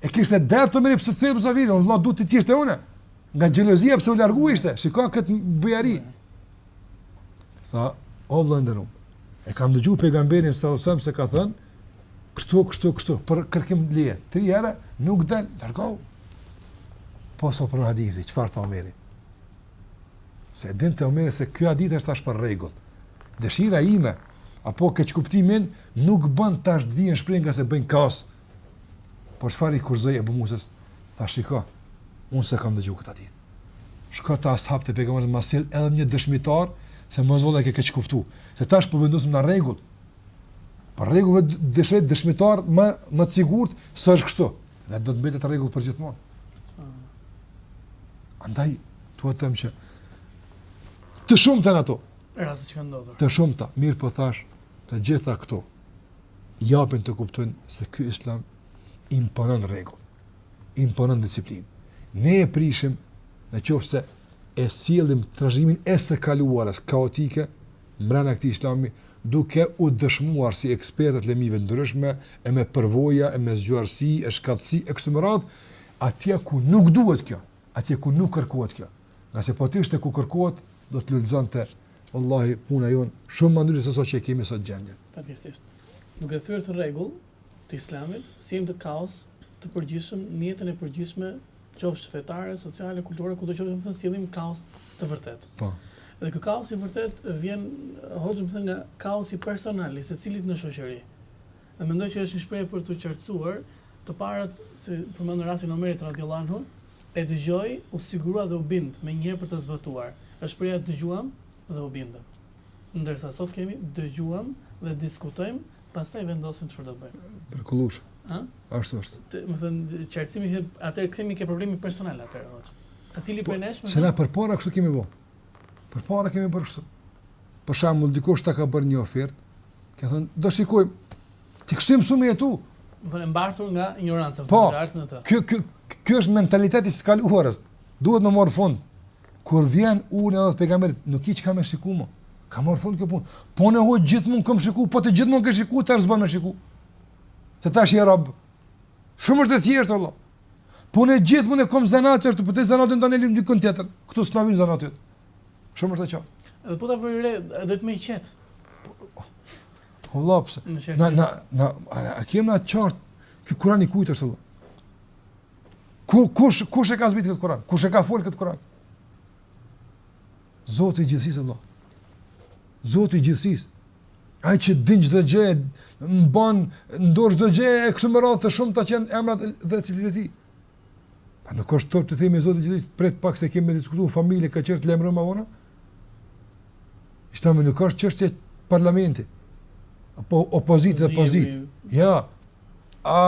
Speaker 2: E kishte dert Omeri, pse s'e thirre musafirin, o vla, du të tjeshtë e une. Nga xhelozia, pse u largu ishte, shiko këtë bujari. Tha, o vla, i nderum, e kam dëgju pejgamberin salallahu alejhi ve selem se ka thënë, kështu, kështu, kështu, për kërkim të lejes. Tri herë, nuk del, largohu. Po sa për hadithin, çfarë tha Omeri? Se dinte Omeri se kjo hadith është tash për rregull. Dëshira ime, apo keqkuptimi im, nuk bën tash të vijnë në shprehje ngase bëjnë kaos Por çfarë i kushtëzoi Ebu Musës? Tha, shiko, unë s'e kam dëgju këtë hadith. Shko te ashabët e Pejgamberit, ma sill edhe një dëshmitar se mos vallë e ke keqkuptu. Se tash po vendosim një rregull. Për rregull duhet dëshmitar më, më të sigurt se është kështu. Dhe do të mbetet rregull përgjithmonë. Andaj, dua të them që të shumta janë ato. Të shumta, mirëpo thash të gjitha këto. japin të kuptojnë se ky islam imponon rregull, imponon disiplinë. Ne e prishim në qoftë se e sjellim trashëgiminë e së kaluarës kaotike mbrenda këtij islami, duke u dëshmuar si ekspertë të lëmive të ndryshme, e me përvoja, e me zgjuarësi, e shkathtësi, e kështu me radhë, atje ku nuk duhet kjo, atje ku nuk kërkohet kjo. Ngase po të ishte ku kërkohet, do të lulëzonte, vallahi, puna jonë, shumë më ndryshe se sa që e kemi sot gjendje.
Speaker 1: Fatkeqësisht, duke thyer këto rregulla të Islamit, sjellim kaos të përgjithshëm në jetën e përgjithshme qoftë fetare, sociale, kulturore, kudo qoftë, domethënë sjellim kaos të vërtetë.
Speaker 2: Po.
Speaker 1: Dhe ky kaos i vërtet vjen hoxhë, me thënë, nga kaosi personal i secilit në shoqëri. Dhe mendoj që është një shprehje për të qartësuar të parët, siç përmendëm rastin e Omerit radhiyallahu anhu, e dëgjoi, u sigurua dhe u bind menjëherë për të zbatuar. Është shprehja dëgjuam dhe u bindëm. Ndërsa sot kemi dëgjuam dhe diskutojmë, pastaj vendosim çfarë do të bëjmë.
Speaker 2: Mrekullueshëm.
Speaker 1: Ë?
Speaker 2: Ashtu është.
Speaker 1: Domethënë qartësimi që atëherë kthehemi ke problemi personal atëherë hoxh. Secili
Speaker 2: po,
Speaker 1: prej nesh më
Speaker 2: Se na përpara kështu kemi bë. Përpara kemi bërë kështu. Për shembull, dikush ta ka bërë një ofertë, ke thënë, "Do shikoj ti kështu më shumë e
Speaker 1: këtu." Domethënë të mbartur nga injoranca,
Speaker 2: po,
Speaker 1: të ardhmë në të.
Speaker 2: Ky ky ky është mentaliteti i së kaluarës. Duhet me marrë fund. Kur vjen urdhni i Allahut e pejgamberit, nuk ki çka me shikju më. Ka marr fund kjo punë. Po ne ho gjithmonë kam shikuar, po të gjithmonë ke shikuar tash s'bën me shikuar. Se tash je rob. Shumë është e thjeshtë Allah. Po unë gjithmonë kam zanat është po të zanatin tani lyp dikënd tjetër. Ktu s'na vjen zanat yt. Shumë është e qartë.
Speaker 1: Edhe po ta vëre re, do të më i qet.
Speaker 2: Allah pse? Na na na a kemi të qartë. Ky Kuran i kujt është Allah? Kush, kush, kush e ka zbrit këtë kuran? Kush e ka fol këtë kuran? Zoti i gjithësisë, Allah. Zoti i gjithësisë. Ai që din çdo gjë, mban ndor çdo gjë e kështu me radhë të shumta që janë emrat dhe cilësitë e tij. Pra nuk është tash të themi Zoti i gjithësisë, prit pak se kemi diskutuar në familje e të lajmëroj më vonë. Dmth nuk është çështje parlamenti. Apo opozitë dhe pozitë. Ja, a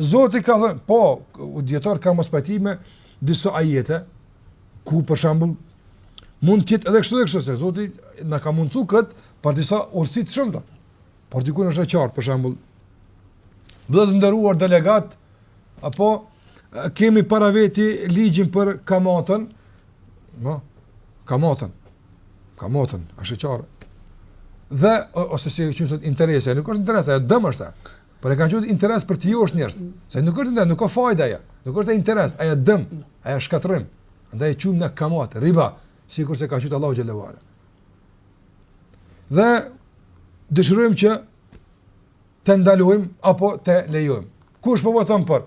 Speaker 2: Zoti ka thënë, po, te dijetarët ka mospajtime, disa ajete, ku për shembull, mund të jetë edhe kështu edhe kështu, se Zoti na ka mundësu këtë, për disa urtësi të shumta, por dikund është e qartë, për shembull, vëllezër të nderuar delegatë, apo, kemi para veti ligjin për kamatën, na, kamatën, kamatën, është e qartë, dhe, ose si e quajnë sot interes, nuk është interes, ajo dëm është, por e kanë quajt interes për t'i josh njerëz, se nuk është interes, nuk ka fajde ajo, nuk është ajo interes, ajo dëm, ajo shkatërrim, andaj e quajmë na kamatë, riba, sikurse e ka quajt Allahu xhel-le ve ala. Dhe, dëshirojmë që të ndalojmë, apo të lejojmë. Kush po voton për?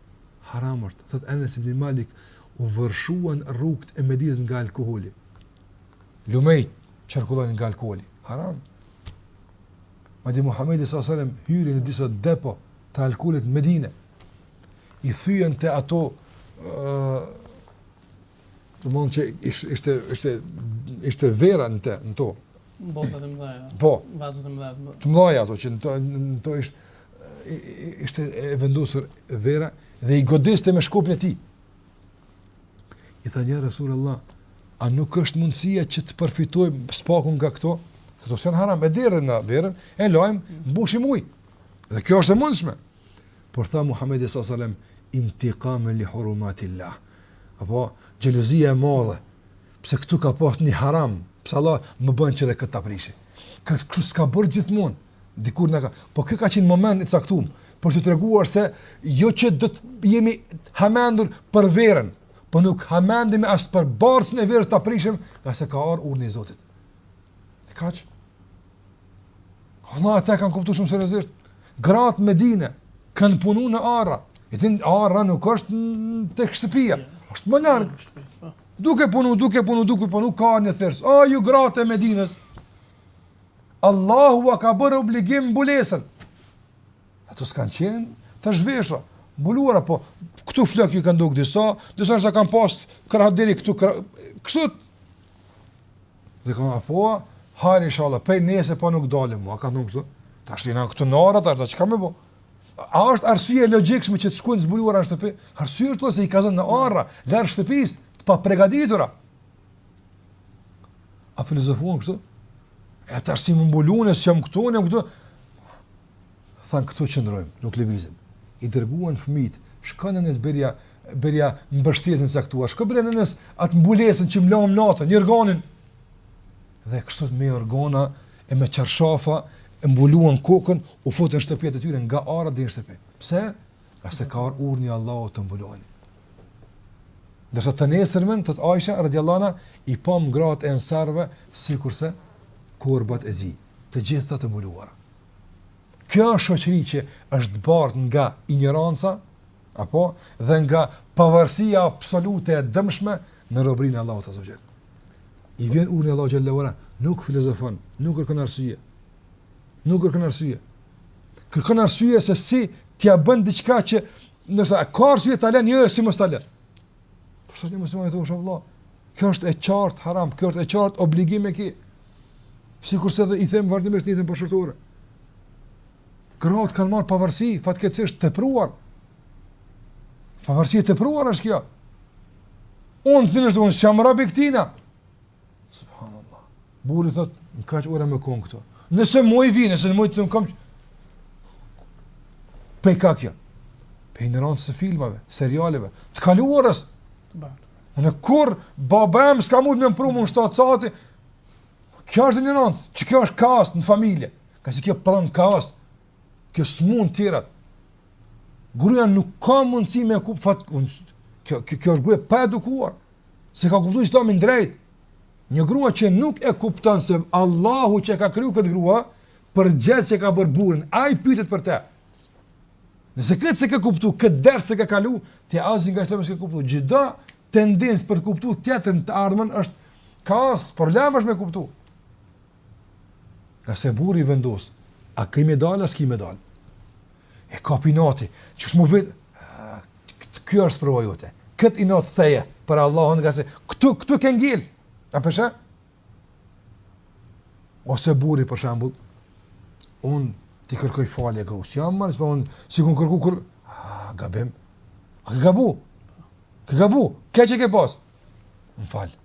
Speaker 2: haram, thotë Enes ibn Malik, u vërshuan rrugët e Medinës nga alkooli. Lumenjtë qarkullonin nga alkooli. Haram. Madje Muhamedi sallallahu alajhi wasallam hyri në disa depo të alkoolit në Medine. I thyen te ato ë Domethënë që ishte ishte ishte vera në të, në to.
Speaker 1: Bozat e mëdha.
Speaker 2: Po.
Speaker 1: Vazat e mëdha.
Speaker 2: Të mëdha ato që në to në to ishte ishte e vendosur vera dhe i godiste me shkopin e tij. I tha një ja Resul Allah, a nuk është mundësia që të përfitojmë së paku nga këto? Se këto s'janë haram, e derdhim verën, e lajmë, mbushim uj. Dhe kjo është e mundshme. Por tha Muhammedi s.a.s. Intikamen li hurumatillah. Apo, xhelozia e madhe, pse këtu ka pas një haram, pse Allah më bën që dhe këtë ta prish. Kështu s'ka bërë gjithmonë, dikur na ka, po ky ka qenë moment i caktum, për të treguar se jo që s'do të jemi hamendur për verën, po nuk hamendemi as për barcën e verës ta prishim, ngase ka ardh urdhni i Zotit. E kaq? Allah ata kanë kuptuar shumë seriozisht. Gratë n'Medine kanë punu në ara. E din, ara nuk është tek shtëpia, është më larg. Po. Duke punu, duke punu, duke punu, ka një thirrës. O, ju gratë e Medinës. Allahu e ka bërë obligim mbulesën. Ato s'kanë qenë të zhveshura. Mbuluara, po, këtu flokët ju kanë dukë disa, disa ndoshta kanë pasë krahët deri këtu krahët, kësut. Dhe kanë, po, hajr inshallah, prej nesër po nuk dalim mu, a kanë thonë kështu? Tash jena këtu n'ara, tash çka me bo? A është arsye e logikshme që të shkojnë zbuluar në shtëpi? Arsye është se i ka zonë në ara, larg shtëpisë, të papregaditura. A filozofuan kështu? E tash si me u mbulu ne, si jam këtu, në jam këtu. Thanë këtu qëndrojmë, nuk lëvizim. I dërguan fëmijët, shko nënës bjerja, bjerja mbështjellësen e caktuar, shko bjerja nënës atë mbulesën që mlohem natën, jorganin. Dhe kështu me jorgana e me çarshafa e mbuluan kokën, u futën në shtëpitë e tyre nga ara deri në shtëpi. Pse? Se ka ardh urdhri Allahut të mbuloheni. Dhe sot të nesërmen, thotë Aisha, radijallahu anha, i pam gratë e ensarëve, sikurse korbat e zi, të gjitha të mbuluara. Kjo është shoqëri që është bartë nga injoranca, apo dhe nga pavarësia absolute e dëmshme në robërinë e Allahut Azze ve Xhel. I vjen urdhri Allahut Xhele ve Ala, nuk filozofon, nuk kërkon arsye. Nuk kërkon arsye. Kërkon arsye se si t'ia bën diçka që nëse ka arsye ta lënë, jo, jo si mos ta lënë. Po sa një muslimani i thoshe, vëlla, kjo është e qartë haram, kjo është e qartë obligim e ki, sikurse edhe i them vazhdimisht këtë po shkurtoj. Gratë kanë marrë pavarësi, fatkeqësisht të tepruar. Pavarësi e tepruar është kjo. Unë t'ni shtë, unë s'jam robi këtina. Subhanallah. Burri thotë, në kaq ora me kon këtu. Nëse moj vjen, nëse moj të kom. Prej ka kjo. Prej ndonjë filmave, serialeve, të kaluarës. Ba. Mu kurrë baba jem s'ka mund me mprumë në shtatë sati. Kjo është ndron, që kjo është kaos në familje. Se kjo prodhon kaos. Kjo s'mund të tjerat. Gruja nuk ka mundësi me kuptu kjo kjo, kjo është gru e paedukuar. S'e ka kuptu islamin drejt. Një grua që nuk e kupton se Allahu që e ka kriju këtë grua, përgjegjës e ka bërë burrin, ai pytet për te. Nëse këtë s'e ka kuptu, këtë derë s'e ka kalu, të asgjë nga islami s'e ka kuptu. Çdo tendencë për të kuptu tjetrën të ardhmen është kaos, problem është me e kuptu. Ngase burri i vendosë, a ki me dalë, a s'ki me dalë. E kap inati, që s'muj vetë, kjo është sprova jote. Këtë inat theje për Allahun, ngase këtu, këtu ke ngelë. A po sheh? Ose burri, për shembull, unë t'i kërkoj falje gruas. Jo, more, që unë, s'i kom kërku kurrë, a, gabim. A ke gabu? Ke gabu. Keq e ke pasë. Më fal.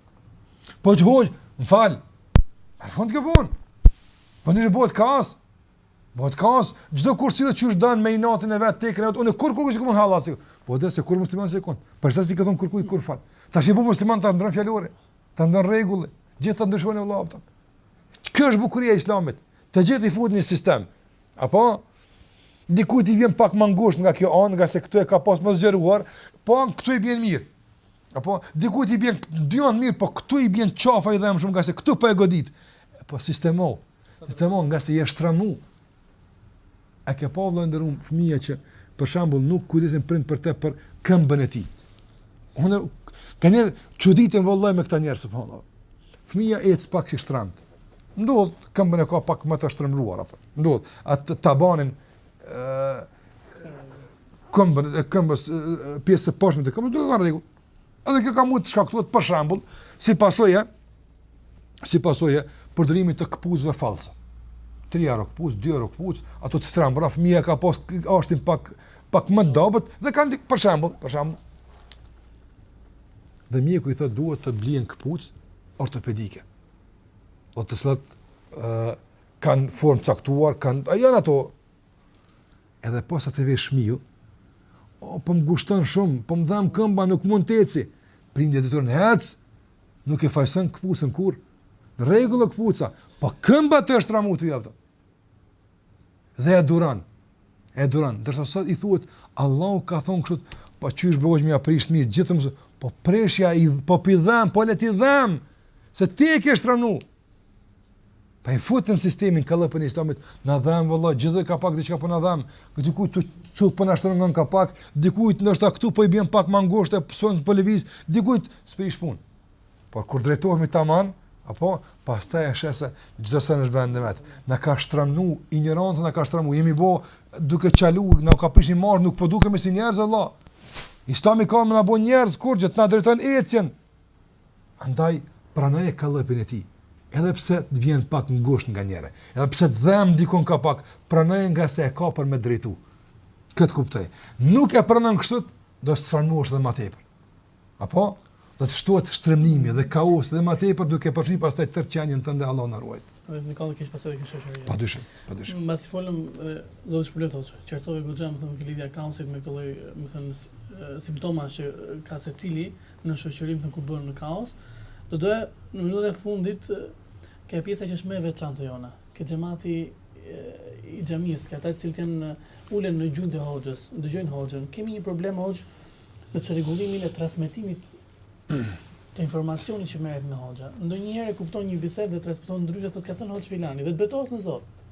Speaker 2: Po thuj, më fal, e fund ke punë, po një bëhet kaos, bëhet kaos, çdo kursecili që është danë me inatin e vet, tekën e vet, unë kur kur kur që këmë në halat, po dhe se kur musliman që e konë, për shëtë s'i ke thon kërkuj kurrë fal, tash je bo musliman të ndrron fjalori, të ndrron rregulli, gjithë të ndryshojnë e vlapëtën. Kjo është bukuria e islamit, të gjithë i fut në sistem, apo, dikujt i vjen pak ma ngusht nga kjo anë, ngase këtu e ka pas ma zgjeruar, po këtu i bjen mirë. Apo dikujt i bën dy më mirë, po këtu i bën qafa i dhem shumë ngase këtu po e godit. Po sistemo. Sistemo ngase je shtramu. A ke pa vëlla i nderum fëmijë që për shembull nuk kujdeset prindi për të për këmbën e tij. Unë jam çuditë vallahi me këta njerëz subhanallahu. Fëmija ecë pak që shtrëndë. Ndodh, këmbën e ka pak më të shtremruar, apo. Ndodh, atë tabanin, uh, këmbën e këmbës pjesën e poshtme të këmbës duhet të rregull. Edhe kjo ka mund të shkaktohet për shembull si pasojë si pasojë përdorimit të këpucëve fallse. 3 euro këpucë, 2 euro këpucë, ato të shtrambra fëmija ka pas ashtin pak pak më dobët dhe kanë për shembull, për shembull. Dhe mjeku i thotë duhet të blini këpucë ortopedike. O të cilat ë kanë formë caktuar, kanë janë ato Edhe posa t'i vesh fëmiu, o, po më ngushton shumë, po më dham këmba, nuk mund të eci. Prindi e detyron, ec, nuk e fajëson këpucën kurrë, në rregull këpuca, po këmba të është shtramu të jabdo. Dhe e duron, e duron, derisa sot i thuhet, Allah ka thonë kështu, po qysh bëgoj me aprish të mirë, gjithëm, po prishja, i, po i dhem, po le t'i dhem, se ti e ke shtramu, Pa e futën sistemin kallëpin e islamit, na dhem vëlla, gjithë dhe ka pak diçka po na dhem, këtë dikuj të të po na shtrëngon nga ka pak, dikujt ndoshta këtu për po i bjen pak më ngushtë e pësën po lëviz, dikujt s'prish punë. Por kur drejtohemi tamam, apo, pastaj e sheh se, gjithë sen është në vend të vet, na ka shtramnu, injoranca na ka shtramnu, jemi bo duke çalu, na ka prishin marë, nuk po dukemi si njerëz, vallah. Islami ka me na bo njerëz, kur gjithë, na drejton ecjen, Andaj, pranoje kallëpin e tij, edhe pse të vjen pak ngusht nganjëherë, edhe pse të dhemb dikun ka pak, pranoje ngase e ka për me drejtu. Këtë kuptoje. Nuk e pranon kështu, do të shtremnohesh edhe më tepër. Apo do të shtohet shtremnimi dhe kaosi edhe më tepër duke përfshirë pastaj tërë qenien tënde Allahu na ruajt.
Speaker 1: Po normal ka edhe pasoja kjo shoqëri.
Speaker 2: Padyshim, padyshim.
Speaker 1: Mbasi folëm do të shpulojë thotë. Qartësove goxha domethënë që lidhja e kaosit me këtë lloj, domethënë simptoma që ka secili në shoqëri domethënë kur bën një kaos. Do doja në minutën e fundit kjo pjesa që është më e veçantë jona. Ka xhemati i xhamisë, ka ata të cilët janë ulur në gjunjë të hoxhës, dëgjojnë hoxhën. Kemi një problem hoxhë në çrregullimin e transmetimit Informacioni që merret nga hoxha, ndonjëherë e kupton një bisedë dhe transmeton ndryshe, thotë ka thënë hoxhë filani dhe të betohet në Zot.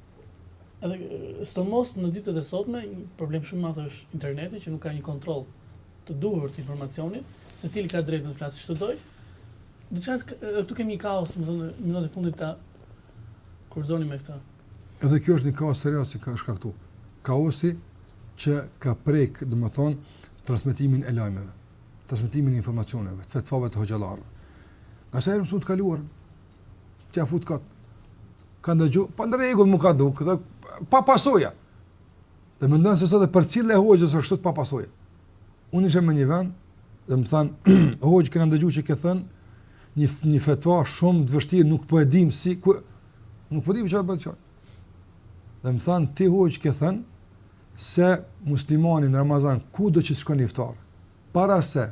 Speaker 1: Edhe sidomos në ditët e sotme, një problem shumë madh është interneti që nuk ka një kontroll të duhur të informacionit, secili ka të drejtën të flasë ç'të dojë. Edhe këtu kemi një kaos, domethënë, minutat e fundit ta fokusojmë me këtë.
Speaker 2: Edhe kjo është një kaos serioz që ka shkaktuar. Kaosi që ka prek, domethënë, transmetimin e lajmeve. transmetimin e informacioneve, të fetvave të hoxhallarëve. Ngase herë më së shumti të kaluarën, që ia fut kot, ka ndëgju, po në rregull m'u ka duk, dhe, pa pasoja. Dhe mendon se sot dhe përcjellja e hoxhës është sot pa pasoja. Unë isha në një vend, dhe më thanë, hoxhë kena ndëgju që ke thënë, një, një fetva shumë të vështirë, nuk po e dim si, ku, nuk po dimë qysh me i bë çare. Dhe më thanë, ti hoxhë ke thënë, se muslimani në Ramazan kudo që të shkon në iftar, para se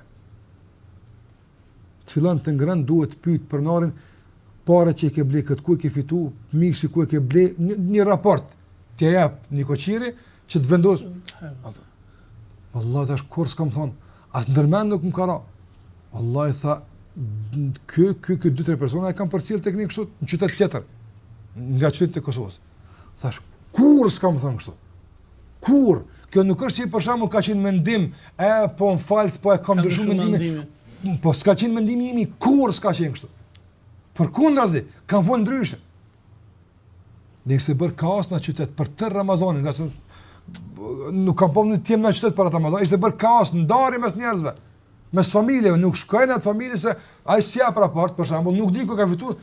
Speaker 2: të fillon të ngrënit duhet ta pyet pronarin paret që e ke ble këtë ku i ke fitu, mishin ku e ke ble, një, një raport t'ia jep nikoqiri që të vendos. Vallahi thashë kurrë s'kam thonë, as ndërmend nuk më ka ra. Vallahi tha, kë, kë, kë, dy, tre persona e kanë përcjell te këni kështu në qytet tjetër, nga qytetet e Kosovës. Thashë, kurrë s'kam thënë kështu. Kurrë. Kjo nuk është që për shembull ka qenë mendim, e, po më falni, po e kam ndryshu mendimin. Po s'ka qenë mendim i imi, kurrë s'ka qenë kështu. Përkundrazi, kam thënë ndryshe. Dhe ishte bërë kaos në qytet për tërë Ramazanin, ngase nuk kam qenë unë në qytet për atë Ramazanin, ishte bërë kaos ndarje mes njerëzve, mes familjeve, nuk shkojnë te ajo familje se ai s'jep raport, për shembull, nuk di ku ka fituar,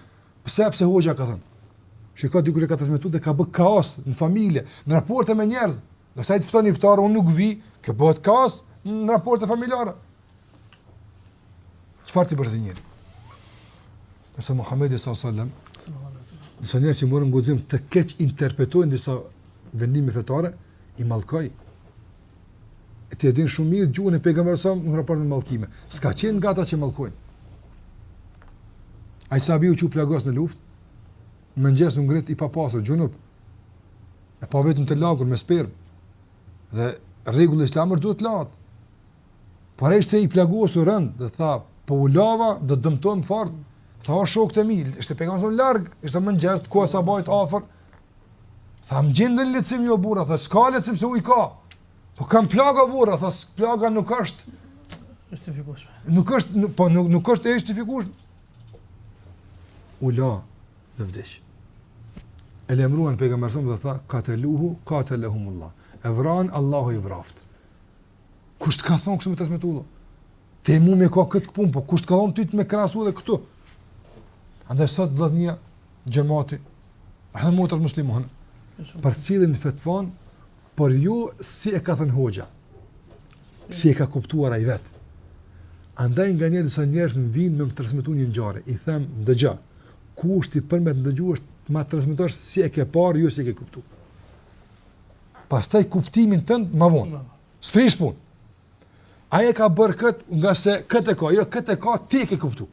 Speaker 2: Pse pse hoxha ka thënë? Shiko dikush e ka transmetuar dhe ka bë kaos në familje, në raporte me njerëz. Dikush të fton në iftar, unë nuk vij, kjo bëhet kaos në raporte familjare. Çfarë t'i bëhet njeriut? Nëse Muhamedi sallallahu alajhi wasallam, disa njerëz që morën guxim të keqinterpretojnë disa vendime fetare, i mallkoi. ti e din shumë mirë gjuhën e pejgamberit salallahu alejhi ve selem në raport me mallkime. S'ka qenë nga ata që mallkojnë. Ai sahabiu që u plagos në luftë. Në mëngjes u ngrit i papastër gjunup. E pa veten të lagur me sperm. Dhe rregulli i Islamit duhet të lahet. Por ai ishte i plagosur rënd dhe tha, po u lava do të dëmtohem fort. Tha o shokët e mi, ishte pejgamberi larg, ishte mëngjes, ku s'e ke afër, Tha, më gjeni një lehtësim jo burra, tha, s'ka lehtësim se uj ka. Po kam plaga burra, tha, plaga nuk është...
Speaker 1: Justifikueshme.
Speaker 2: Nuk është, nuk, po, nuk, nuk është e justifikueshme. U la dhe vdiq. E lajmëruan pejgamberin dhe tha, kataluhu, katalehumullah. E vranë, Allahu i vraftë. Kush të ka thonë kështu me transmetuar? Do? Te mu me ka këtë punë, po kush të ka thonë ty të me krasu edhe këtu? Andaj sot vëllaznia xhamati, edhe motrat muslimane, përcilleni fetvan, por ashtu si e ka thënë hoxha, si e ka kuptuar, jo ai vet. Andaj nganjëherë disa njerëz më vinë me më transmetuar një ngjarje, i them, dëgjo, kushti për me të dëgjuar është ma transmetosh si e ke parë, jo si e ke kuptuar. pastaj kuptimin tënd më vonë. S'prish punë. Ai e ka bërë kët ngase kët e ka, jo kët e ka ti e ke kuptu.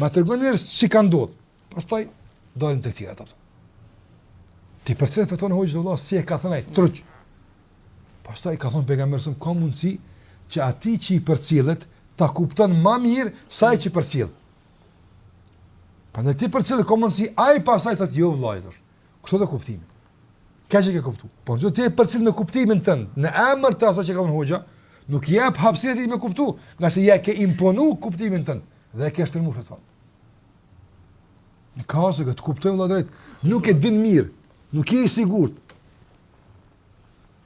Speaker 2: Ma tregon njëherë si ka ndodh. Pastaj dalim tek tjerat ato. Ti përcille fetvan e hoxhallarëve si e ka thënë ai troç. Pastaj ka thënë pejgamberi se ka mundsi që ati që i përcillet ta kupton më mirë sa ai që përcjell. Prandaj ti përcjell ka mundsi ai pastaj të thotë jo vëllai. Kështu do kuptimi. Keq e ke kuptu. Po nëse ti e përcjell me kuptimin tënd, në emër të asaj që ka thënë hoxha, nuk i jep hapësirë tij me kuptu, ngase ja ke imponu kuptimin tënd dhe e ke shtrëmu fakt. Në qoftë se s'e ke kuptu drejt, nuk e din mirë, nuk je i sigurt.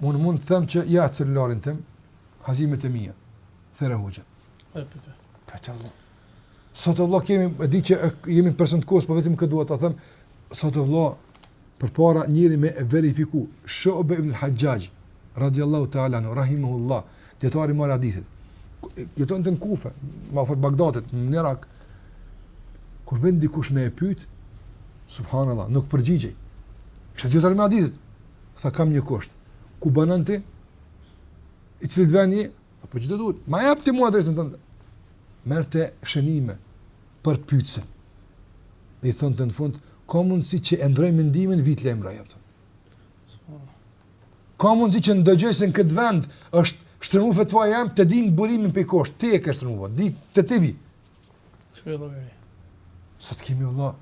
Speaker 2: Unë mund të them që ja celularin tim, harxhimet e mija, thirre hoxhën. E pyete. Pyete vlla. Sot vlla kemi, e di që jemi në përfundim kohës, po vetëm këtë duhet të them, sot vlla, përpara njëri me e verifiku, Shu'be ibn al-Hajjaj, radiallahu ta'ala anhu, rahimahullah, dijetar i madh i hadithit, jetonte në Kufe, afër Bagdatit, në Irak, kur vinte dikush me e pyt, subhanallah, nuk përgjigjej, ky ishte dijetar i madh i hadithit, tha kam një kusht, ku banan ti, i cilit vend je, Apo ç'të duhet. Ma jep ti mua adresën tënde. Merrte shënime për pyetësin. Dhe i thoshte në fund, ka mundësi që e ndroj mendimin vij të lajmëroj prapë. Ka mundësi që ndëgjoj se në këtë vend është shtrëmu fetvaja ime, të din burimin prej ku asht, ti e ke shtrëmu, di, të të vij. Sot kemi vla,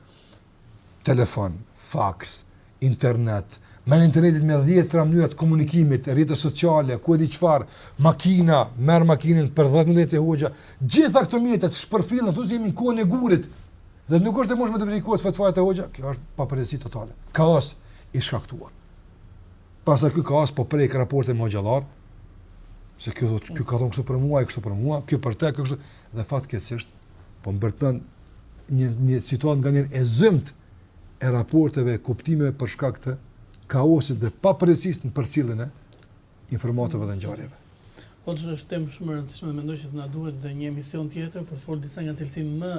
Speaker 2: telefon, faks, internet, merr internetin me dhjetëra mënyra të komunikimit, rrjete sociale, ku e di çfarë, makina, merr makinën për 10 minuta te hoxha, gjitha këto mjete të shpërfillën, thonë se jemi në kohën e gurit. Dhe nuk është e mundshme të verifikohet fetvaja te hoxha, kjo është papërgjegjësi totale. Kaos i shkaktuar. Pastaj ky kaos po prek raportet me hoxhallarë, se ky thotë, ky ka thënë kështu për mua, kështu për mua, ky për të, kështu dhe fatkeqësisht po mbretëron një një situatë nganjëherë e zymtë e raporteve e kuptimeve për shkak të kaosit dhe papërgjegjësisë në përcjelljen e informatave dhe ngjarjeve.
Speaker 1: Po, që është temë shumë e rëndësishme dhe mendoj që na duhet dhe një emision tjetër për të folur disa nga cilësitë më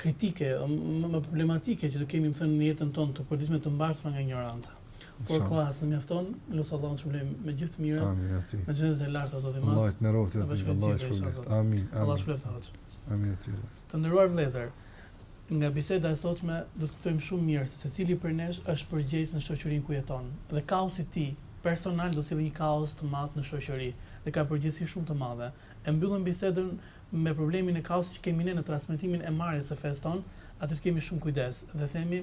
Speaker 1: kritike, më, më problematike që i kemi me thënë në jetën tonë të përditshme të mbartur nga injoranca. Por kaq na mjafton, lus Allahun të na shpërblejë me gjithë të mirat,
Speaker 2: Amin, ati.
Speaker 1: me gjithë të lartë o Zot i madh.
Speaker 2: Allah të nderoftë ty, Allah të shpërbleftë. Amin, amin.
Speaker 1: Allah të shpërbleftë, hoxhë.
Speaker 2: Amin, ati.
Speaker 1: Të nderuar vëllezër, nga biseda e sotme, do të kuptojmë shumë mirë se secili prej nesh është përgjegjës në shoqërinë ku jeton. Dhe kaosi i tij personal do të sjellë një kaos të madh në shoqëri dhe ka përgjegjësi shumë të madhe. E mbyllëm bisedën me problemin e kaosit që kemi ne në transmetimin e marrjes së fetvasë, aty të kemi shumë kujdes dhe themi